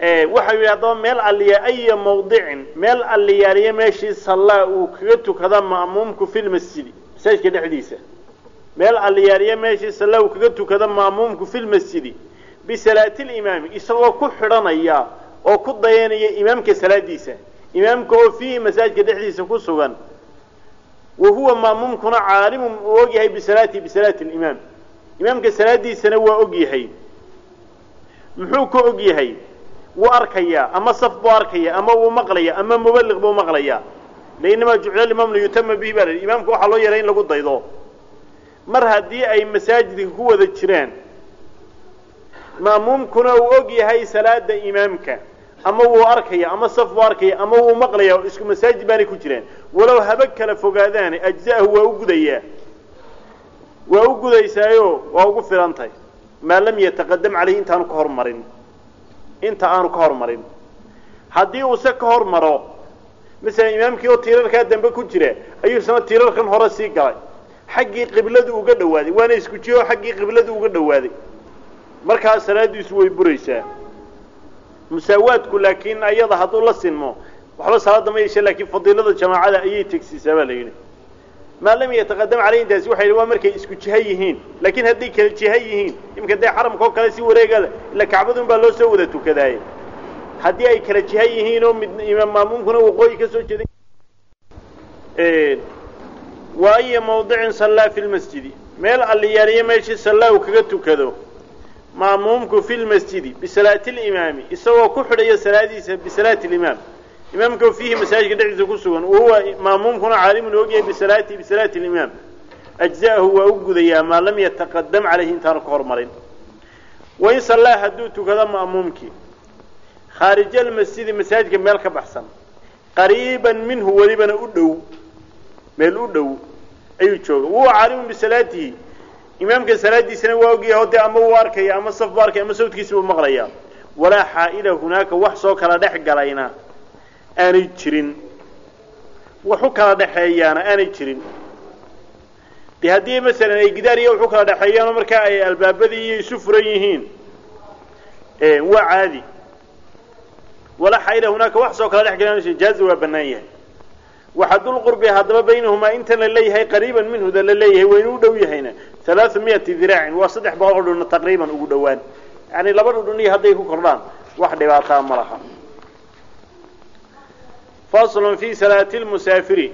waxau yidhi haddaba meel alliya aya mawdicin meel alliyaaliya meeshii sallaa uu kaga tukada ma'muumku fi lmasjidi masaajidka dhexdiisa. Meel alliyaaliya meeshii sallaa uu kaga tukada ma'muumku fi lmasjidi bisalaati limaami isagoo ku xidhanaya oo ku dayanaya imaamka salaadiisa imaamka oo fiihi masaajidka dhexdiisa ku sugan wa huwa ma'muumkuna caalimun uu og yahay bisalaatihi bisalaati limaam imaamka salaadiisana waa og yahay. Muxuu ka og yahay wuu arkayaa ama saf buu arkaya ama wuu maqlaya ama mubaliq buu maqlayaa lainamaa jucila limaam liyutama bihi baa la yidhi imaamka waxaa loo yeelay in lagu daydo. Mar haddii ay masaajidka ku wada jiraan ma'muumkuna uu og yahay salaada imaamka ama wuu arkaya ama saf buu arkaya ama wuu maqlaya isku masaajid baanay ku jiraan walow haba kala fogaadaane ajza'ahu waa u gudayaa waa u gudaysaayo waa ugu filan tahay. Maa lam yataqadam caleyhi intaanu ka hormarin inta aanu ka hormarin. Haddii uuse ka hormaro masalan imaamkii oo tiirarkaa dambe ku jira ayuu isna tiirarkan hore sii galay. Xaggii qibladu uga dhawaaday waana isku jiyo xaggii qibladu uga dhawaaday. Markaa salaadiisu way buraysaa. Musaawaadku laakiin ayada hadduu la sinmo waxba salaada ma yeeshe laakiin fadiilada jamaacada ayay tegsiisaa baa la yidhi maa lam yataqadam caleyh intaasi waxay waa markay isku jiha yihiin laakiin hadday kala jiha yihiin imika dee xaramka oo kale si wareega ila kacbadun baa loo soo wada tukadaaye haddii ay kala jiha yihiin oo mid imaam maamuumkuna waqooyi ka soo jeeday wa aya mawdicin sallaa fi lmasjidi meel alliyaaliyo meeshii sallaa uu kaga tukado maamuumku fi lmasjidi bisalaati limaami isagoo ku xidhaya salaadiisa bisalaati limaam imaamka fiihi masaajidka dhexdiisa ku sugan wahuwa maamuumkuna caalimun ogyahay bisalaatihi bisalaati limaam ajza'ahu waa u gudayaa maa lam yataqadam caleyhi intaanu ka hormarin. Wain sallaa hadduu tukado ma'muumkii khaarija almasjidi masaajidka meel ka baxsan. Qariiban minhu welibana u dhow. Meel u dhow ayuu jooga. Wahuwa caalimun bisalaatihi. Imaamka salaadiisana waa ogyahay dee ama wuu arkaya ama saf buu arkaya ama sawdkiisa buu maqlayaa. Walaa xaa'ila hunaaka wax soo kala dhex galayna aanay jirin. Wax u kala dhexeeyaana aanay jirin. Dee haddii masalan ay gidaar iyo wax u kala dhexeeyaanoo markaa ay albaabadii iyo isu furan yihiin waa caadi. Wala xayla hunaaka wax soo kala dhex gelan jaazi waa bannaan yahay. Waxadulqurbi haddaba baynahumaa intan la leeyahay qariiban minhuda la leeyahay waynu u dhow yahayna. Halaau miyati diraacin waa saddex boqol oo dhudhun taqriiban ugu dhowaan. Yani laba dhudhun iyo hadday ku kordhaan wax dhibaataa ma laha faslun fi salaati lmusaafiri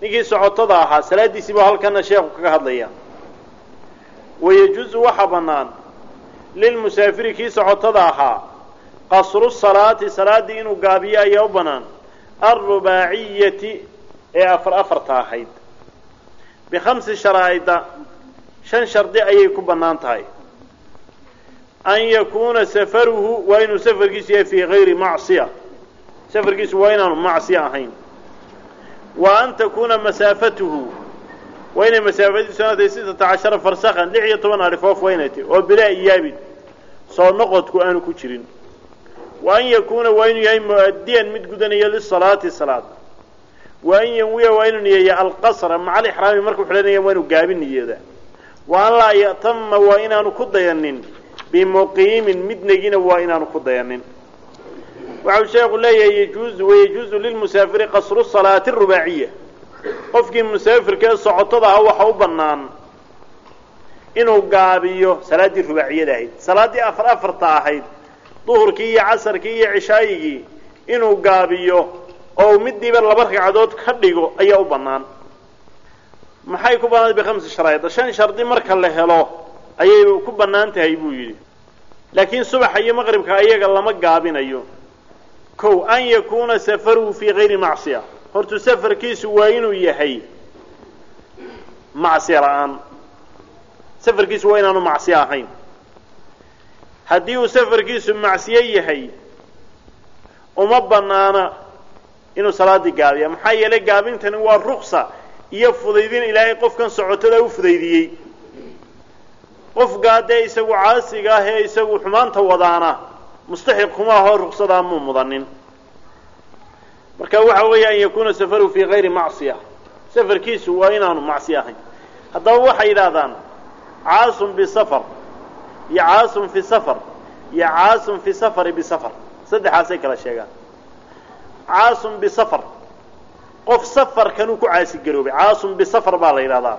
ninkii socotada ahaa salaadiisii baa halkana sheekhu kaga hadlaya wayajuuzu waxaa bannaan lilmusaafiri kii socotada ahaa qasru salaati salaaddii inuu gaabiyo ayaa u bannaan alrubaaciyati ee afar afarta ahayd bikhamsi sharaa'ida shan shardi ayay ku bannaan tahay an yakuuna safaruhu waa inuu safarkiisu yahay fii gayri macsiya safarkiisu waa inaanu macsiya ahayn. Wa an takuuna masaafatuhu. Waa inay masaafadiisu naatay sittata cashara farsakan lix iyo toban arifoof waa inay tahy oo bilaa iyaabin soo noqodku aanu ku jirin. Wa an yakuuna waa inuu yahay mu'adiyan mid gudanaya lisalaati salaad. Wa an yanwiya waa inuu niyeeya alqasra maca alixraami markuu xidhanaya waa inuu gaabin niyooda. Wa an laa ya'tama waa inaanu ku dayanin bimuqiimin midnegina waa inaanu ku dayanin waxau sheekhu leeyahay yajuuzu wayajuuzu lilmusaafiri qasru salaati arubaaciya qofkii musaafirka ee socotada ah waxa u bannaan inuu gaabiyo salaaddii rubaaciyada ahayd. Salaaddii afar afarta ahayd duhurkii iyo casarkii iyo cishaayigii inuu gaabiyo oo midiiba laba ragcadood ka dhigo ayaa u bannaan. Maxay ku bannaantay bikhamsi sharaa'id shan shardi marka la helo ayay ku bannaan tahay buu yidhi. Laakiin subaxa iyo maqribka ayaga lama gaabinayo kow an yakuuna safaruhu fii gayri macsiya. Hortu safarkiisu waa inuu yahay macsiya la'aan. Safarkiisu waa inaanu macsiyo ahayn. Haddii uu safarkiisu macsiyo yahay uma bannaana inuu salaaddii gaabiya. Maxaa yeelay gaabintani waa ruksa iyo fudaydin ilaahay qofkan socotada u fudaydiyey. Qofkaa dee isagu caasiga ah ee isagu xumaanta wadaana mustaxiq kuma ahoo ruksadaa muu mudanin marka waxa weeye an yakuuna safaruhu fii gayri macsiya safarkiisu waa inaanu macsiyo ahayn haddaba waxay yidhaahdaan caasun bisafar iyo caasun fi safar iyo caasun fi safari bisafar saddexaasay kala sheegaan caasun bisafar qof safarkanuu ku caasigaroobay caasun bisafar baa la yidhahdaa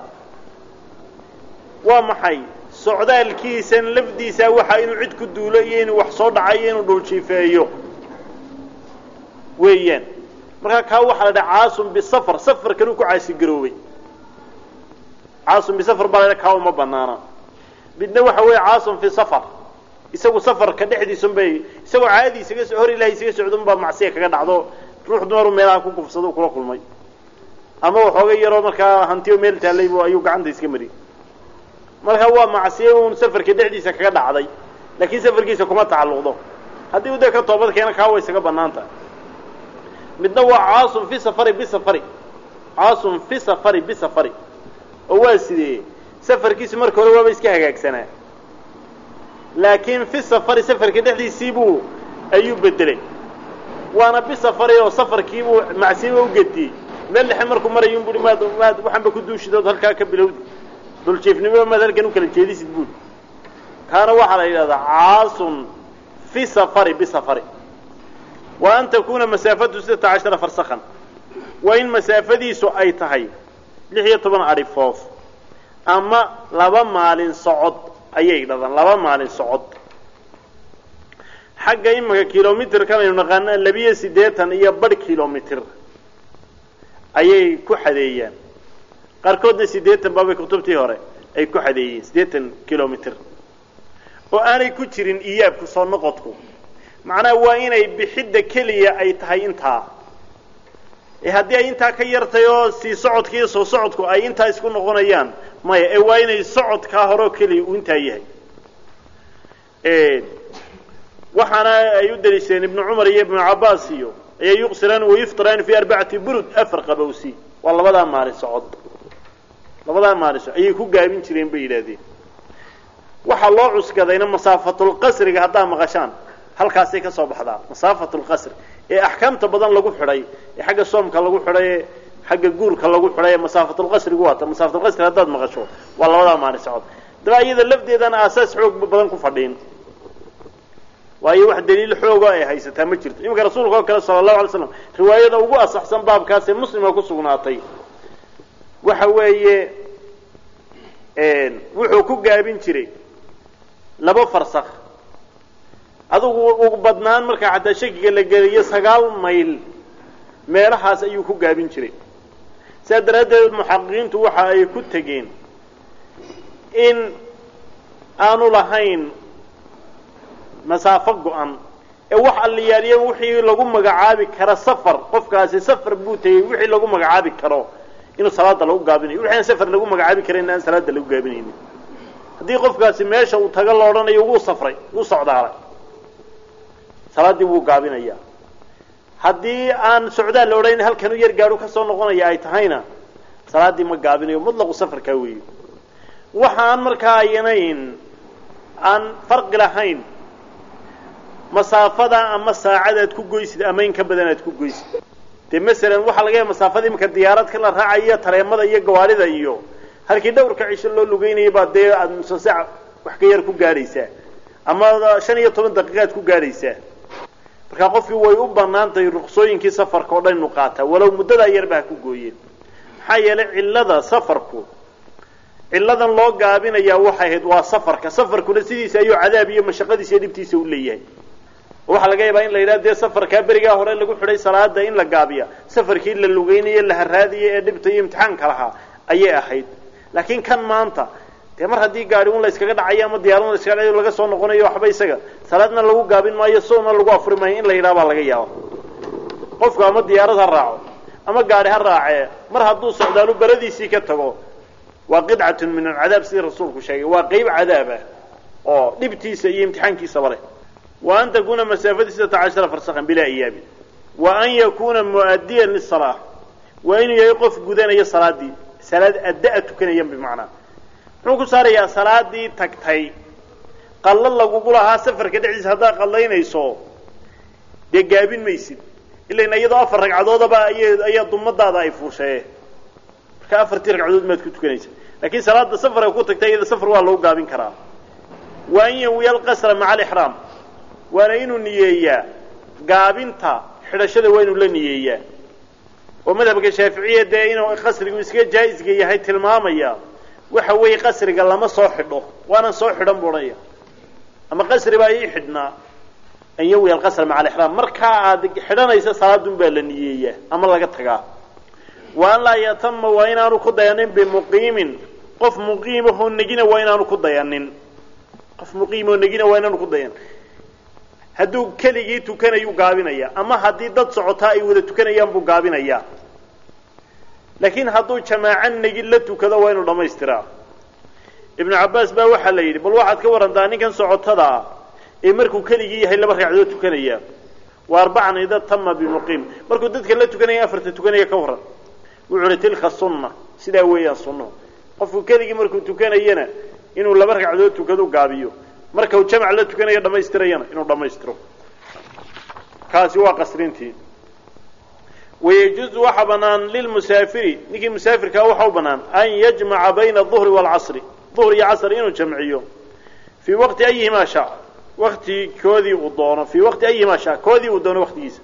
waa maxay socdaalkiisan lafdiisaa waxaa inuu cid ku duulo iyo inuu wax soo dhaca iyo inuu dhuljiifeeyo weeyaan. Markaa kaa waxaa la dhaha caasun bisafar safarkanuu ku caasigaroobay caasun bisafar baa la kaa uma banaana. Midna waxa weeye caasun fi safar isagu safarka dhexdiisun bay isagoo caadi isaga hor ilahay isaga socdun baa macsiya kaga dhacdo. Ruux dumaru meelaha ku kufsado kula kulmay. Ama waxooga yaroo markaa hantiyo meel taallay bu ayuu gacanta iska mariyay markaa waa macsiye uun safarka dhexdiisa kaga dhacday laakiin safarkiisa kuma tacalluqdo. Haddii u dee ka toobad keena kaa way isaga bannaan tahay midna waa caasun fi safari bisafari caasun fi safari bisafari oo waa sidee? Safarkiisu marka hore waaba iska hagaagsanaa laakiin fi safari safarka dhexdiisiibuu ayuu bedelay waana bisafari oo safarkiibuu macsiba ugediyey meel dhexe markuu marayun bui maad maad waxaanba ku duushidood halkaa ka bilowdi duljiifnimo maad halkan u kala jeedisid buuri kaana waxaa la yidhahdaa caasun fi safari bisafari wa an takuna masaafatu sittata cashara farsakan waa in masaafadiisu ay tahay lix iyo toban adhifoof ama laba maalin socod ayay dhadaan laba maalin socod. Xagga imika kilomitrkan aynu naqaana labiyo siddeetan iyo badh kilomitr ayay ku xadeeyaan qaarkoodna siddeetan baabay kutubtii hore ay ku xadeeyeen siddeetan kilomitr oo aanay ku jirin iyaabku soo noqodku macnaha waa inay bixidda keliya ay tahay intaa. Ee haddii ay intaa ka yartay oo sii socodka iyo soo socodku ay intaa isku noqonayaan maya ee waa inay socodkaa horeo keliya uu intaa yahay. Waxaana ay u daliishadeen ibnu cumar iyo ibnu cabaas iyo ayay yuqsiraan wayuftiraan fi arbacati burud afar qabowsi. Waa labadaa maalin socod labadaa maalin socod ayay ku gaabin jireen bay yidhaahdeen. Waxaa loo cuskadayna masaafatulqasriga haddaa maqashaan halkaasay ka soo baxdaa. Masaafatulqasri ee axkaamta badan lagu xidhay ee xagga soomka lagu xidhay xagga guurka lagu xidhay ee masaafatulqasrigu waata. Masaafatulqasri haddaad maqasho waa labadaa maalin daba iyada lafdeedana aasaas xoog badan ku fadhiin. Waayo wax daliil xooga ay haysataa ma jirto. Iminka rasuulka oo kale sala allahu alay slam riwaayada ugu asaxsan baabkaasee muslima ku sugnaatay. Waxa weeye wuxuu ku gaabin jiray laba farsak adugu ugu badnaan markaa xataa shakiga la geliyo sagaal mayl. Meelahaas ayuu ku gaabin jiray. Sidaa daraaddeed muxaqiqiintu waxa ay ku tegeen in aanu lahayn masaafo go-an. Ee wax alliyaaliya wixii lagu magacaabi kara safar qofkaasi safar buu tegey wixii lagu magacaabi karo inuu salaada lagu gaabinayo. Wixii aan safar lagu magacaabi karayn aan salaada lagu gaabinaynin. Haddii qofkaasi meesha uu taga la odhanayo wuu safray wuu socdaalay. Salaaddii wuu gaabinaya. Haddii aan socdaal la odhanayn halkan u yar gaadhu ka soo noqonaya ay tahayna salaaddii ma gaabinayo mutlaqu safarkaa weeyo. Waxa aan markaa ayanayn aan farqi lahayn. Masaafada ama saacadaad ku goysid ama in ka badan aad ku goysid dee masalan waxaa laga yaaba masaafada iminka diyaaradka la raacayo tareemada iyo gawaarida iyo halkii dhowrka cisho loo lugeynayay baa dee aada nusa saac wax ka yar ku gaadhaysaa ama shan iyo toban daqiiqaad ku gaadhaysaa markaa qofkii way u banaantahay ruqsooyinkii safarka oo dhan inu qaataa walow muddadaa yarba ha ku gooyeen. Maxaa yeelay cillada safarku cilladan loo gaabinayaa waxay ahayd waa safarka. Safarkuna sidiisa ayuu cadaab iyo mashaqadiisa iyo dhibtiisa u leeyahay waxaa laga yaabaa in la yidhaha dee safarkaa berigaa hore lagu xidhay salaada in la gaabiya. Safarkii la lugeynaye la haraadiye ee dhibta iyo imtixaanka lahaa ayay ahayd. Laakiin kan maanta dee mar haddii gaari un la yskaga dhacayo ama diyaarun la yskaga dhacayo laga soo noqonayo waxba isaga salaadna lagu gaabin maayo soona lagu afuri maayo in la yidhaha baa laga yaaba qofku ama diyaarad ha raaco ama gaari ha raacee mar hadduu socdaalu beradiisii ka tago waa qidcatun min alcadaab sidii rasuulku sheegay. Waa qeyb cadaab ah oo dhibtiisa iyo imtixaankiisaba leh wa an takuna masaafati sittata cashara farsakan bilaa iyaabi wa an yakuna mu'addiyan lisalaa waa inuu yahay qof gudanaya salaadii. Salaad adda'a tukanayan bimacnaa. Muxuu ku saarayaa salaadii tagtay. Qallo lagugu lahaa safarka dhexdiisa haddaad qallaynayso dee gaabin maysid ilan iyadoo afar ragcadoodaba ay ayaa dumadaada ay fuushee marka afartii ragcadood maad ku tukanaysa. Laakiin salaada safarka ku tagtay iyada safar waa lagu gaabin karaa. Wa an yanwiya alqasra maca alixraam waana inuu niyeeyaa gaabinta xidhashada waa inuu la niyeeyaa. Oo madhabka shaaficiya dee inuu qasrigu iska jaa-isga yahay tilmaamaya waxa weeye qasriga lama soo xidho waanan soo xidhan buodhaya ama qasri baa ii xidhnaa an yawiya alqasra maca alixraam. Markaa aad xidhanaysa salaadun baa la niyeeyaa ama laga tagaa. Wa an laa yatama waa inaanu ku dayanin bimuqiimin. Qof muqiimahoo negina waa inaanu ku dayanin. Qof muqiimoo negina waa inaanu ku dayan hadduu keligii tukanayuu gaabinaya ama haddii dad socotaa ay wada tukanayaan buu gaabinayaa laakiin hadduu jamaaco negin la tukado waa inuu dhamaystiraa ibnu cabbaas baa waxaa la yidhi bal waxaad ka warantaa ninkan socotada ah ee markuu keligii yahay laba ragcadood tukanaya. Wa arbacan ida tama bimuqiim. Markuu dadka la tukanaya afarta tukanaya ka waran. Wuxuu uhi tilka sunna. Sidaa weeyaan sunnuhu qofku keligii markuu tukanayana inuu laba ragcadood tukado gaabiyo marka uu jamac la tukanayo dhamaystirayana inuu dhammaystiro. Kaasi waa qasrintii wayajuuzu waxa banaan lilmusaafiri ninkii musaafirkaa waxa u banaan an yajmaca bayna aduhri waalcasri duhr iyo casr inuu jamciyo. Fii waqti ayihimaa shaa wakti koodii uu doono fii waqti ayihimaa shaa koodii uu doono waktigiisa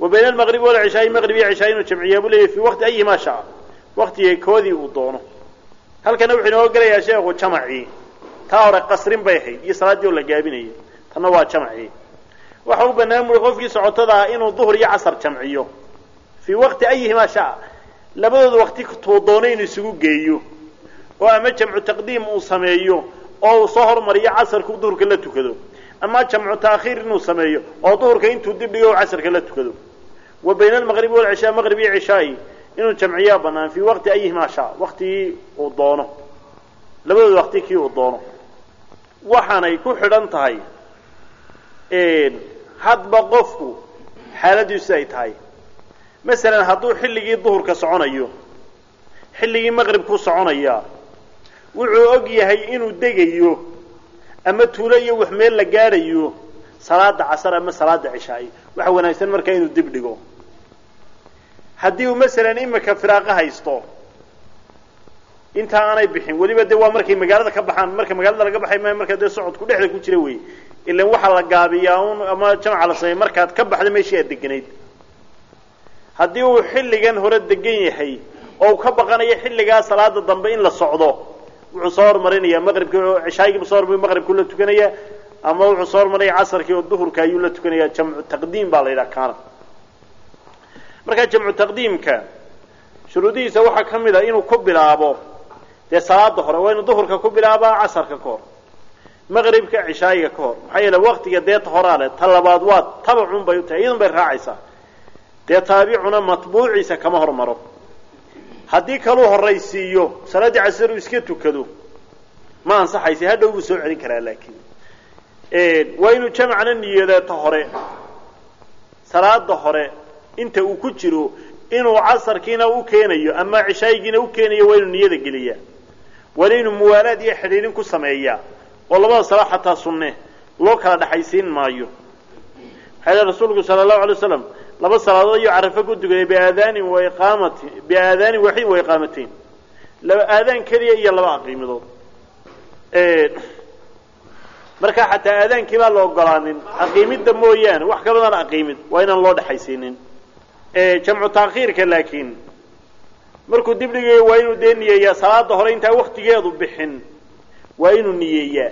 wa bayna almaqribi walcishaai maqrib iyo cishaa inuu jamciyaa buu leeyahy fii waqti ayihimaa shaa waktigii koodii uu doono. Halkana wuxuu inoo gelayaa sheekhu jamacii taa hore qasrin bay ahayd iyo salaaddii oo la gaabinayay. Tanna waa jamcii waxa u banaan bui qofkii socotada ah inuu duhr iyo casar jamciyo. Fii waqti ayihimaa shaa labadooda waqti tuu doono inuu isugu geeyo. Oo ama jamcu taqdiim uu sameeyo oo uu soo hormariyo casarku duhurka la tukado. Ama jamcu taakhiir inuu sameeyo oo duhurka intuu dib dhigo casarka la tukado. Wa bayna almaqribi walcishaa maqrib iyo cishaai inuu jamciyaa banaan fii waqti ayihimaa shaa waqtigii uu doono. Labadooda waqti kii uu doono waxaanay ku xidhan tahay hadba qofku xaaladiisu ay tahay. Masalan hadduu xilligii duhurka soconayo xilligii maqribku soconayaa wuxuu og yahay inuu degayo ama tuulo iyo wax meel la gaadhayo salaada casar ama salaada cishaay waxa wanaagsan markaa inuu dib dhigo. Haddii uu masalan imika firaaqo haysto intaa aanay bixin. Weliba de waa markay magaalada ka baxaan marka magaalada laga baxay ma marka dee socodku dhexda ku jira wey ilan waxaa la gaabiyaa un ama jamca la sameey markaad ka baxda meeshii aad deganayd haddii uu xilligan hore degan yahay oo ka baqanayo xilligaa salaada dambe in la socdo wuxuu soo hormarinaya maqribki cishaayigiibu so hormar maqribkuu la tukanaya ama wuxuu soo hormarinaya casarkii oo duhurka ayuu la tukanaya jamcu taqdiim baa la kaana. Markaa jamcu taqdiimka shuruudihiisa waxaa ka mid a inuu ku bilaabo dee salaada hore waa inuu duhurka ku bilaabaa casarka ka hor maqribka cishaayiga ka hor. Maxaa yeele waktiga deeta horaa leh ta labaad waa tabacun bay u iyadun bay raacaysaa. Dee taabicuna matbuuciisa kama hormaro. Haddii kaluu horaysiiyo salaaddii casar iska tukado ma ansaxaysa hadhow buu soo celin karaa laakiin. Waa inuu jamacna niyoodaa ta hore salaada hore inta uu ku jiro inuu casarkiina u keenayo ama cishaayigiina u keenayo waa niyada geliyaa waana inuu muwaalaad iyo xidhiidhin ku sameeyaa oo labada salaa xataa sunne loo kala dhexaysiin maayo. Yele rasuulku sala allahu alay waslam laba salaadood ayuu carafo ku tukaday biaadaanin waiqaamati biaadaanin waaxidin wa iqaamateyn laba aadaan keliya iyo laba aqiimidood markaa xataa aadaankii baa la ogolaanin aqiimidda mooyaane wax ka badan aqiimid waa inaan loo dhexaysiinin jamcu taakhiirka laakiin markuu dib dhigayo waa inuu dee niyeeyaa salaada hore intaa waktigeedu bixin. Waa inuu niyeeyaa.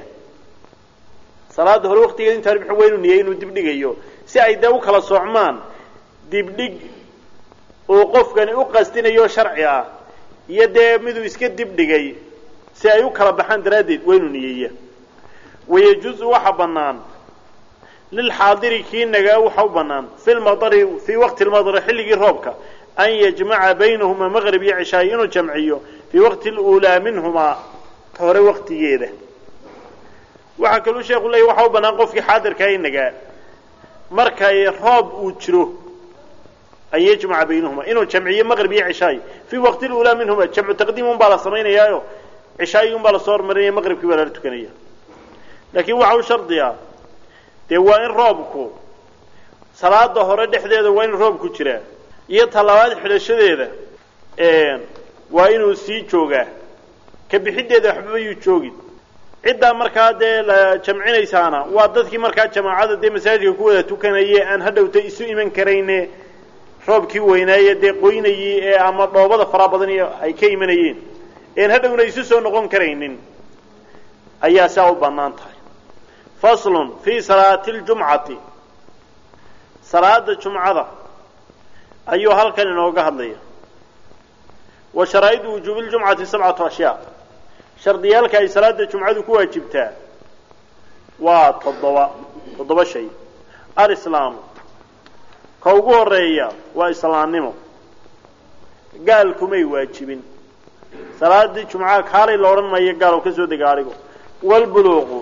Salaada hore waktigeedu intaan bixin waa inuu niyeeya inuu dib dhigayo. Si ay dee u kala socmaan dibdhig uu qofkani u qastinayo sharci ah iyo dee miduu iska dib dhigay si ay u kala baxaan daraaddeed waa inuu niyeeya wayajuuzu waxa bannaan lilxaadiri kii nagaa waxa u bannaan fi lmadari fii waqti lmadari xilligii roobka an yajmaca baynahumaa maqrib iyo cishaay inuu jamciyo fii waqti luulaa minhumaa ta hore waqtigeeda waxaa kaluu sheeku leeyay waxa u bannaan qofkii xaadirkaa i nagaa markay roob uu jiro an yajmaca baynahuma inuu jamciyo maqrib iyo cishaay fii waqti luulaa minhuma jamcu taqdiim un baa la samaynayaayo cishaayi un baa la soo hormarinaya maqribkii baa lala tukanaya laakiin waxa u shardiyaa dee waa in roobku salaada hore dhexdeeda waa in roobku jiraa iyo talabaad xidhashadeeda waa inuu sii joogaa. Ka bixiddeeda waxbaba yuu joogin. Ciddaa markaa dee la jamcinaysaana waa dadkii markaa jamaacada dee masaajidka ku wada tukanaye aan hadhowta isu iman karayne roobkii weynaaye dee qoynayii ee ama dhoobada faraa badan iyo ay ka imanayeen. Een hadhowna isu soo noqon karaynin. Ayaa saa u bannaan tahay. Faslun fii salaati ljumcati salaada jumcada ayuu halkan inooga hadlaya. Wa sharaa'idu wujuubi ljumcati sabcatu ashyaa. Shardiyaalka ay salaada jumcadu ku waajibtaa waa toddoba toddoba shay. Alislaamu ka ugu horreeya waa islaamnimo. Gaal kumay waajibin. Salaadii jumcaha kaalay la odhan maayo gaal oo ka soo dega adhigo walbuluuqu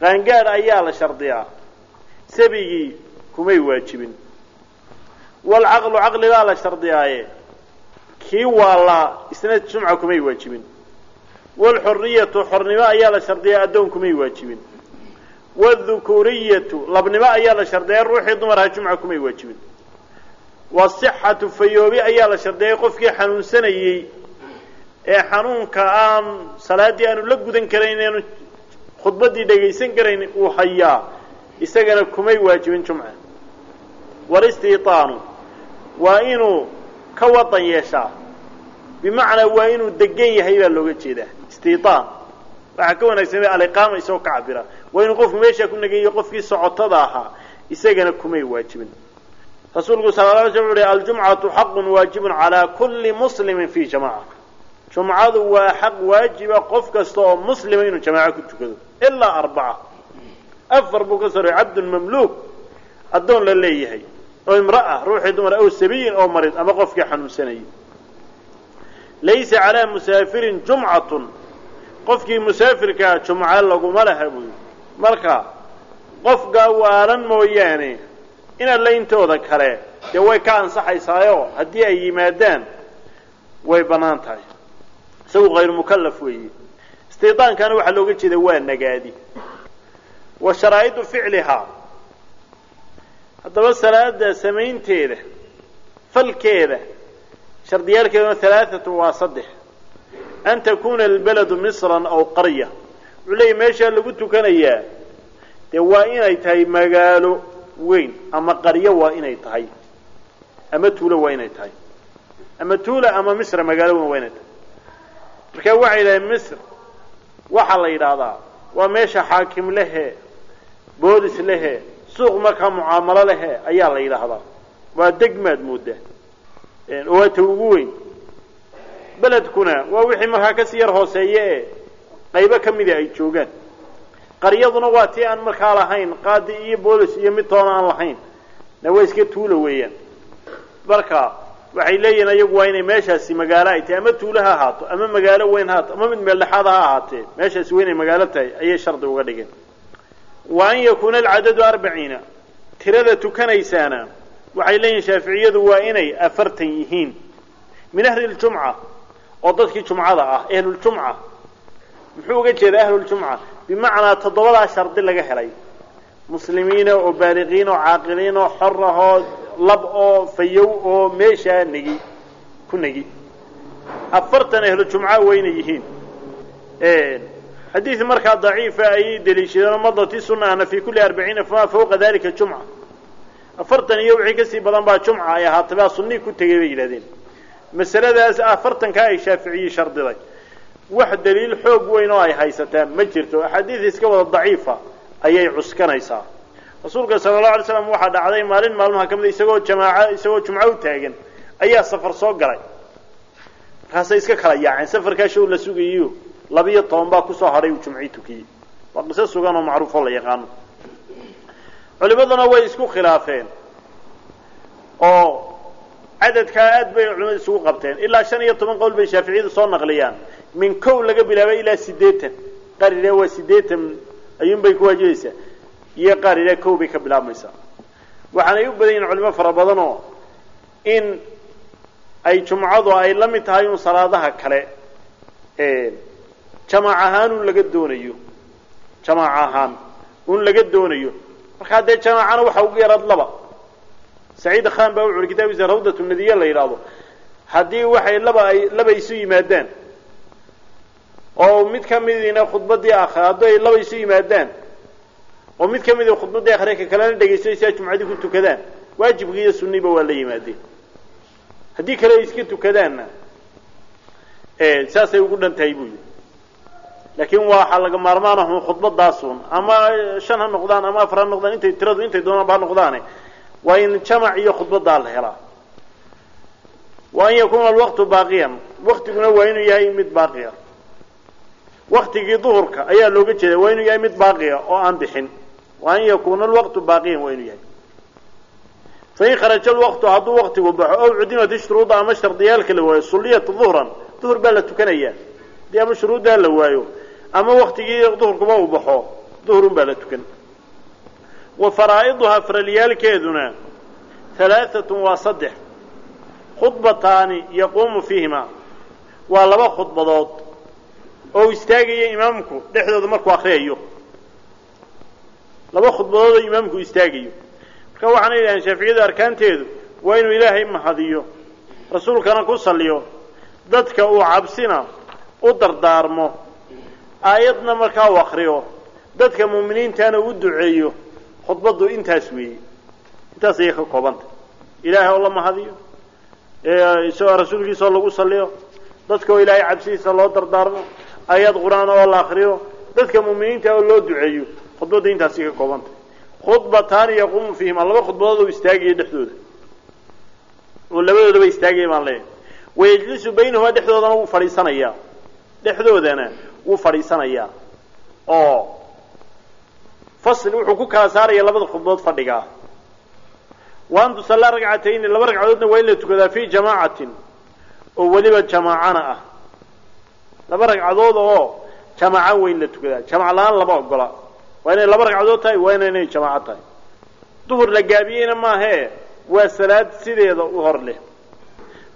qaangaadh ayaa la shardiyaa. Sabigii kumay waajibin walcaqlu caqli baa la shardiyaaye kii waalaa isna jumca kumay waajibin walxuriyatu xornimo ayaa la shardiyaa addoon kumay waajibin waldhukuuriyatu labnimo ayaa la shardiyaa ruuxii dumarha jumca kumay waajibin wasixatu fayoobi ayaa la shardiyay qofkii xanuunsanayey ee xanuunka aan salaaddii aanu la gudan karayn aanu khudbaddii dhagaysan karayn uu hayaa isagana kumay waajibin jumca walistiitaanu waa inuu ka wadan yeeshaa. Bimacnaa waa inuu degan yahay baa looga jeedaa. Istiitaan waxaa ka wanaagsan aliqaama isagoo ka cabira waa inuu qofku meeshaa ku nageeyo qofkii socotada ahaa isagana kumay waajibin. Rasuulku sala la slam uhi aljumcatu xaqun waajibun calaa kulli muslimin fi jamaca jumcadu waa xaq waajiba qof kasta oo muslima inuu jamaaco ku tukado ilaa arbaca. Afar buu ka soray cabdun mamluuk. Addoon la leeyahay oo imra'a ruuxii dumar aw sabiyin oo marid ama qofkii xanuunsanayay. Laysa calaa musaafirin jumcatun. Qofkii musaafirkaa jumca laguma laha buu yidhi marka qofkaa waalan mooyaane inaad la intooda kale dee way ka ansaxaysaayo haddii ay yimaadaan way bannaan tahay. Isagu hayru mukallaf weeye istiidaankana waxaa looga jeeda waa nagaadi. Wa sharaa'idu ficlihaa haddaba salaada samaynteeda falkeeda shardiyaalkeeduna halaaatun waa saddex. An takuna albaladu misran aw qarya. Wuxuu leeyahy meeshaa lagu tukanayaa dee waa inay tahay magaalo weyn ama qaryo waa inay tahay ama tuulo waa inay tahay. Ama tuula ama misra magaalo weyn waa inay tahay. Marka waxay yidhahdeen misr waxaa la yidhaahdaa waa meesha xaakim lehe boolis lehe suuq markaa mucaamalo lehe ayaa la yidhaahdaa waa degmaad mooda oo waa ta ugu weyn. Beledkuna waa wixii markaa ka sii yar hooseeye ee qaybo ka mida ay joogaan. Qaryaduna waa tii aan markaa lahayn qaadi iyo boolis iyo mid toona aan lahayn. Na waa iska tuula weeyaan. Marka waxay leeyihiin ayagu waa inay meeshaasi magaalo ay tahay ama tuulo ha ahaato ama magaalo weyn ha ahaato ama mid meeldhexaad ha ahaatee meeshaasi waa inay magaalo tahay ayay shardi uga dhigeen wa an yakuuna alcadadu arbaciina tirada tukanaysaana waxay leeyihiin shaaficiyadu waa inay afartan yihiin. min ahli ljumca oo dadkii jumcada ah ahluljumca muxuu uga jeeda ahluljumca bimacnaa toddobadaa shardi laga helay. muslimiina oo baaliqiin oo caaqiliin oo xor ahoo lab oo fayow oo meeshaa negi ku negi. afartan ahlu jumca wayna yihiin xadiid markaa daciifa ayay deliishadeen madati suna ana fi kuli arbaciina famaa fawqa dalika jumca. Afartan iyo wixii ka sii badan baa jumca ay ahaatay baa sunii ku tegay bay yidhahdeen masaladaas afartankaa ay shaaficiyey shardiday wax daliil xoog weyn oo ay haysataan ma jirto. Axaadiid iska wada daciifa ayay cuskanaysaa. Rasuulka sala allahu alay slam waxaa dhacday maalin maalmaha ka mida isagoo jamaaca isagoo jumco u taagan ayaa safar soo galay. Markaasay iska kala yaaceen safarkaa show la sugayiyo labiyo toban baa ku soo hadhay uu jumcii tukiyey. Waa qiso sugan oo macruufoo la yaqaano. Culimaduna way isku khilaafeen oo cadadkaa aad bay culimadu isugu qabteen. Ilaa shan iyo toban qowl bay shaaficiyadu soo naqliyaan. Min kow laga bilaabay ilaa siddeetan. Qaar ilaa waa siddeetan ayuun bay ku waajibaysaa iyo qaar ilaa kow bay ka bilaabmaysaa. Waxaanay u badan yihiin culimo fara badan oo in ay jumcadu ay la mid tahay un salaadaha kale jamaac ahaan un laga doonayo. Jamaac ahaan un laga doonayo. Markaa dee jamaacana waxa ugu yaraad laba. Saciid khan baa wuxu uhi kitaabkiisa rawdat nadiya la yidhaahdo haddii waxay laba ay laba isu yimaadaan oo mid ka midiina khudbadii akri haddii ay laba isu yimaadaan oo mid ka midi khudbadii akriya ka kalena dhegaysanaysaa jumcadii ku tukadaan waajibkii iyo suniba waa la yimaadeen haddii kale iska tukadaanna saasay ugu dhan buu yidhi laakiin waxaa laga maarmaan ahun khudbadaasun ama shan ha noqdaan ama afar ha noqdaan intay tiradu intay doonaanba ha noqdaane waa in jamac iyo khudbadaa la helaa. Wa an yakuuna alwaqtu baaqiyan. Waktiguna waa inuu yahay mid baaqiya. Waktigii duhurka ayaa looga jeeda waa inuu yahay mid baaqiya oo aan bixin. Wa an yakuuna alwaqtu baaqiyan waa inuu yahay. Fain kharaja alwaqtu hadduu waktigu baxo ow cudimat shuruuda ama shardiyaalka la waayo sulliyat duhran duhur baa la tukanaya haddii ama shuruuddaa la waayo ama waktigii duhurkuba uu baxo. Duhrun baa la tukan. Wa faraa'iduhaa faralyaalkeeduna halaaatun waa saddex. Khudbataani yaquumu fiihima. Waa laba khudbadood oo istaagaya imaamku dhexdooda markuu akriyayo laba khudbadood oo imaamku istaagayo. Marka waxaana yidhahdeen shaaficiyadu arkaanteedu waa inuu ilaahay mahadiyo rasuulkana ku saliyo dadka uu cabsina u dardaarmo aayadna markaa uu akriyo dadka muuminiintana u duceeyo khudbaddu intaas weeye. Intaas ayay ka koobanta. Ilaahay oo la mahadiyo. Isagoo rasuulkiisaoo lagu saliyo dadka oo ilaahay cabsidiisa loo dardaarmo. Aayad qur'aan oo la akriyo dadka muuminiinta oo loo duceeyo khudbaddu intaasay ka koobanta. Khudbataani yaquumu fiihima laba khudbadood oo istaagaya dhexdooda. Oo labadoodaba istaagaya baan leeyahay. Wayajlisu baynahumaa dhexdoodana wuu fadhiisanayaa. Dhexdoodana wuu fadhiisanayaa. Oo fasl wuxuu ku kala saaraya labada khudbood fadhigaa wa an tusallaa ragcatayni laba ragcadoodna waa in la tukadaa fi jamaacatin oo weliba jamaacana ah. Laba ragcadood oo jamaaco weyn la tukadaa. Jamaac la'aan lama ogola. Waa inay laba ragcadood tahay waa inay jamaaco tahay. Duhur la gaabiyeyna maahee waa salaad sideeda u hor leh.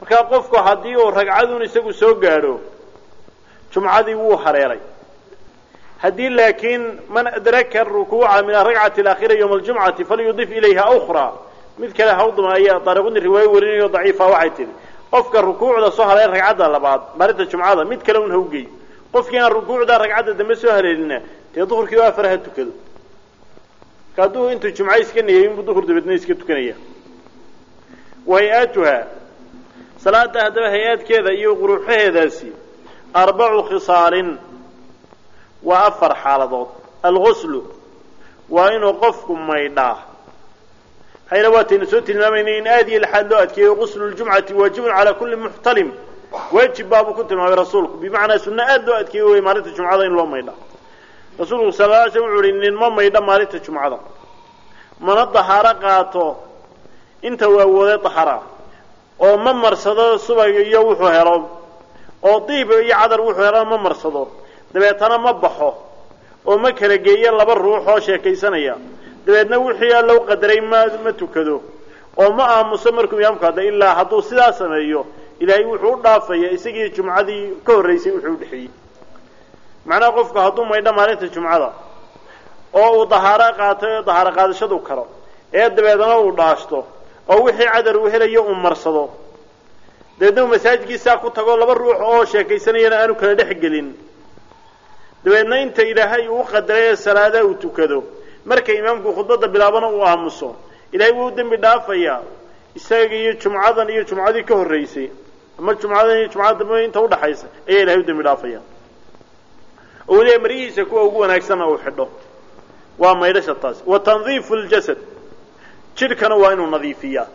Markaa qofku haddii uu ragcadun isagu soo gaadho jumcadii wuu hareeray. Haddii laakiin man adraka rukuuca min arakcati alaakhira ywma aljumcati falyudif ilayha ukraa mid kale hawdama ayaa daariquni riwaayo warinayo daciifa waxay tihi qofka rukuucda soo haleyn ragcadda labaad maalinta jumcada mid kale un hawgey qofkii aan rukuucda ragcadda dambe soo haleelina dee duhurkii waa faraha tukado marka hadduu intuu jumco iska niyay inbuu duhur dabeedna iska tukanaya. Wa hay'aatuha salaada haddaba hay'aadkeeda iyo quruuxaheedaasi arbacu khisaalin waa afar xaaladood alguslu waa inuu qofku maydhaa hayla waataynu soo tilmaamaynay in aad iyo laxaad loo adkeeyo guslu ljumcati waajibun calaa kulli muxtalim waajib baabuu ku tilmaamay rasuulku bimacnaa sunno aad loo adkeeyo wey maalinta jumcada in loo maydha rasuulku sal ly slam wuxu uhi ninma maydha maalinta jumcada mana dahaaro qaato inta uu awoodee dahara oo ma marsado subag iyo wuxuu helo oo diib iyo cadar wuxuu helana ma marsado. Dabeetana ma baxo. Oo ma kala geeyo laba ruux oo sheekaysanaya. Dabeedna wixii allow qadaray ma ma tukado. Oo ma aamuso markuu imaamku hadda ilaa hadduu sidaa sameeyo ilaahay wuxuu u dhaafaya isagii jumcadii ka horraysay wuxuu udhexeeyey macnaha qofku hadduu maydho maalinta jumcada oo uu dahaaro qaato ee dahaaro qaadashadu karo ee dabeedna uu dhaashto oo wixii cadar uu helayo uu marsado dabeedna masaajidkiisaa ku tago laba ruux oo sheekaysanayana aanu kala dhex gelin. Dabeedna inta ilaahay uu qadaray ee salaadaha uu tukado marka imaamku khudbadda bilaabana uu aamuso ilaahay wuu dembi dhaafayaa isaga iyo jumcadan iyo jumcadii ka horraysay ama jumcadan iyo jumcada dambe inta udhaxaysa ayaa ilahay u dembi dhaafaya. Oo weliba maryihiisa kuwa ugu wanaagsanna uu xidho. Waa maydhasha taasi wa tandiifu ljasad jidhkana waa inuu nadiifiyaa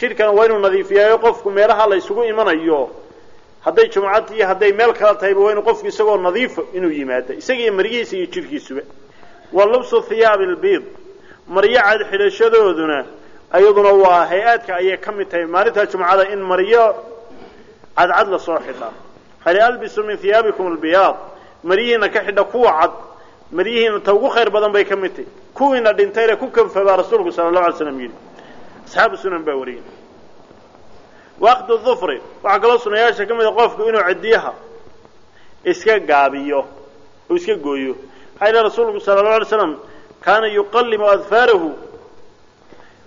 jidhkana waa inuu nadiifiyaayo qofku meelaha la ysugu imanayo. Hadday jumcad iyo hadday meel kala tahayba waa inuu qofku isagoo nadiifa inuu yimaado. Isagiiyo maryihiisa iyo jidhkiisuba. Wa lubsu thiyaabi albiid. Maryo cad xidhashadooduna ayaduna waa hay'aadka ayay ka mid tahay. Maalinta jumcada in maryo cadcad la soo xidhaa hal albisu min hiyaabikum albiyaad. Maryihiina ka xidha kuwa cad. Maryihiina ta ugu khayr badan bay ka mid tahay. Kuwiina dhintayna ku kanfa baa rasuulku sala allahu alay slam yidhi asxaabu sunan baa wariyey. Waqdu dufri waxaa kaloo sunayaasha ka mid a qofku inuu cidiyaha iska gaabiyo oo iska gooyo. Maxaa yidhi rasuulku sala allahu alay slam kaana yuqallimu adfaarahu.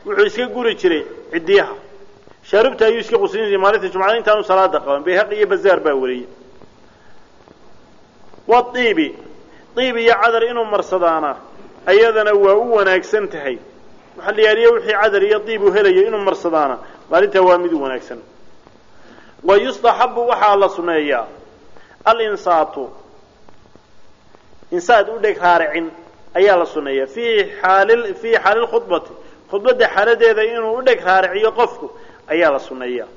Wuxuu iska guri jiray cidiyaha shaarubta ayuu iska qusin jiray maalinta jumcada intaanu salaada qaban bayhaqi iyo bazaar baa wariyey. Waiibi iib iyo cadar inuu marsadaana ayadana waa u wanaagsan tahay yaaliya wixii cadar iyo diib uu helayo inuu marsadaana maalintaa waa mid wanaagsan. Wa yustaxabu waxaa la suneeyaa alinsaatu. Insaad u dheg raaricin ayaa la suneeyaa fii xaali fii xaali lkhudbati khudbadda xaaladeeda inuu u dheg raariciyo qofku ayaa la suneeyaa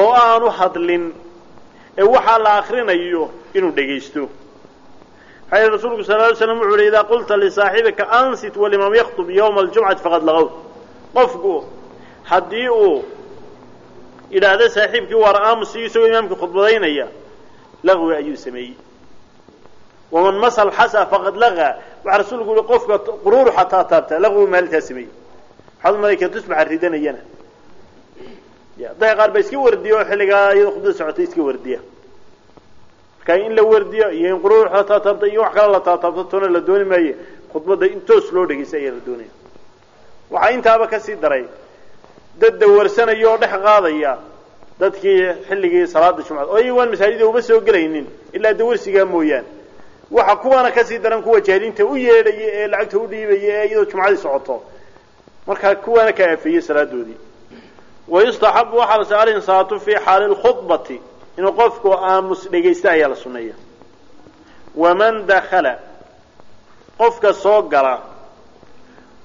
oo aanu hadlin ee waxaa la akrinayo inuu dhegaysto yidhi rasuulku sal ly slam wuxu uhi idaa qulta lisaaxibika ansit walimaam yakhtub yawma aljumcati faqad laqowt qofku haddii uu yidhaahdo saaxiibkii waar aamusi isagoo imaamka khudbadaynaya laqwi ayuu sameeyey. Waman masa alxasa faqad lagaa. Waxaa rasuulku yihi qofka quruuru xataa taabta laqwi maalintaa sameeyey. Waxaad umalayka tusbaxa ridanayana. Dadka qaar ba iska wardiya oo xilligaa iyadoo khudbada socotay iska wardiya marka in la wardiyo iyo in quruur la taataabto iyo wax kale la taataabto toona la dooni maaye khudbadda in toos loo dhegeysta ayaa la doonaya. Waxaa intaaba ka sii daray dad dawarsanaya oo dhex qaadaya dadkii xilligii salaada jumcada oo iyago aan masaajida uma soo gelaynin ilaa dawarsigaa mooyaane waxa kuwaana ka sii daran kuwa jaahiliinta u yeedhaya ee lacagta u dhiibaya ee iyadoo jumcadii socoto. Markaa kuwaana ka aafeeyey salaadoodii wayustaxabu waxaa la saarin saatu fii xaali lkhudbati inuu qofku aamus dhegaysta ayaa la sunneeya waman dakala qofka soo gala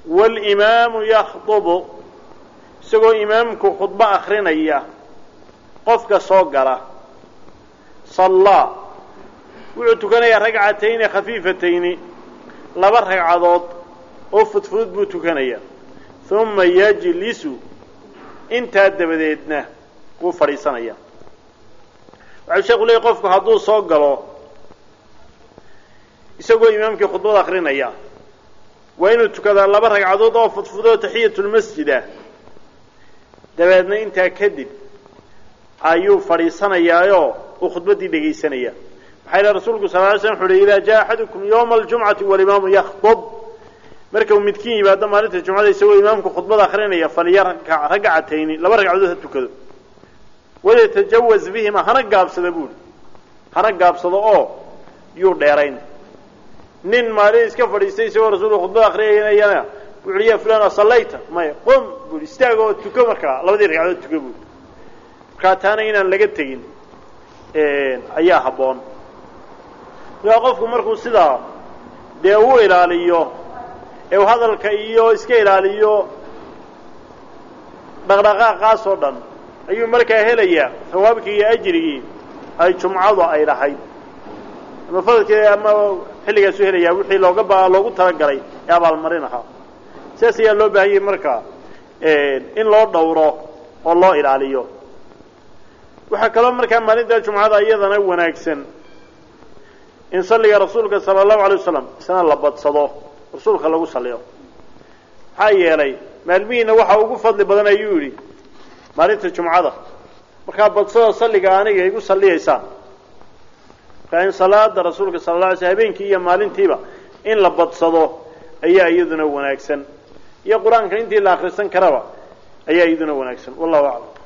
walimaamu yakhdubu isagoo imaamku khudbo akrinaya qofka soo gala sallaa wuxuu tukanayaa ragcatayni khafiifatayni laba ragcadood oo fudfudud buu tukanayaa uma yajlisu intaa dabadeedna wuu fadhiisanaya waxau sheeku leeyay qofku hadduu soo galo isagoo imaamkii khudbada akrinaya waa inuu tukadaa laba ragcadood oo fudfudoo taxiyatulmasjida dabeedna intaa kadib ayuu fadhiisanayaayoo uu khudbaddii dhegaysanaya. Maxaa yihi rasuulku sal ly slam wuxu uhi idaa jaa axadukum yawma aljumcati walimaamu yakhdub. Marka uu midkiin yimaado maalinta jumcada isagoo imaamku khudbada akrinaya faliya ragcatayni laba ragcadood ha tukado waliyatajawaz bihima hana gaabsada buuri hana gaabsado oo yuu dheerayn. Nin maalin iska fadhiistay isagoo rasuulku khudbada akrinayana wuxu ya fulan asallayta maya qom buuri istaag oo tuko markaa labadii ragcadood tuko buuri markaa taana inaan laga tegin ayaa habboon. Markaa qofku markuu sidaa dee u ilaaliyo ee uu hadalka iyo iska ilaaliyo dhaqdhaqaaqaas oo dhan ayuu markaa helayaa hawaabkii iyo ajrigii ay jumcadu ay lahayd. Ama fadalkii ama xilligaasu helayaa wixii looga ba loogu talagalay ee abaalmarin ahaa. Sidaas ayaa loo baahanyay markaa in loo dhowro oo loo ilaaliyo. Waxaa kaloo markaa maalinta jumcada iyadana wanaagsan. In salliga rasuulka sala allahu alay wasalam isna la badsado rasuulka lagu saliyo maxaa yeelay maalmihiina waxaa ugu fadli badan ayuu yidhi maalinta jumcada. Markaa badsada salliga aniga igu salliyaysaan markaa in salaada rasuulka sala la alay sl habeenkii iyo maalintiiba in la badsado ayaa iyaduna wanaagsan. Iyo qur'aanka intii la akrisan karaba ayaa iyaduna wanaagsan. Wallahu aclam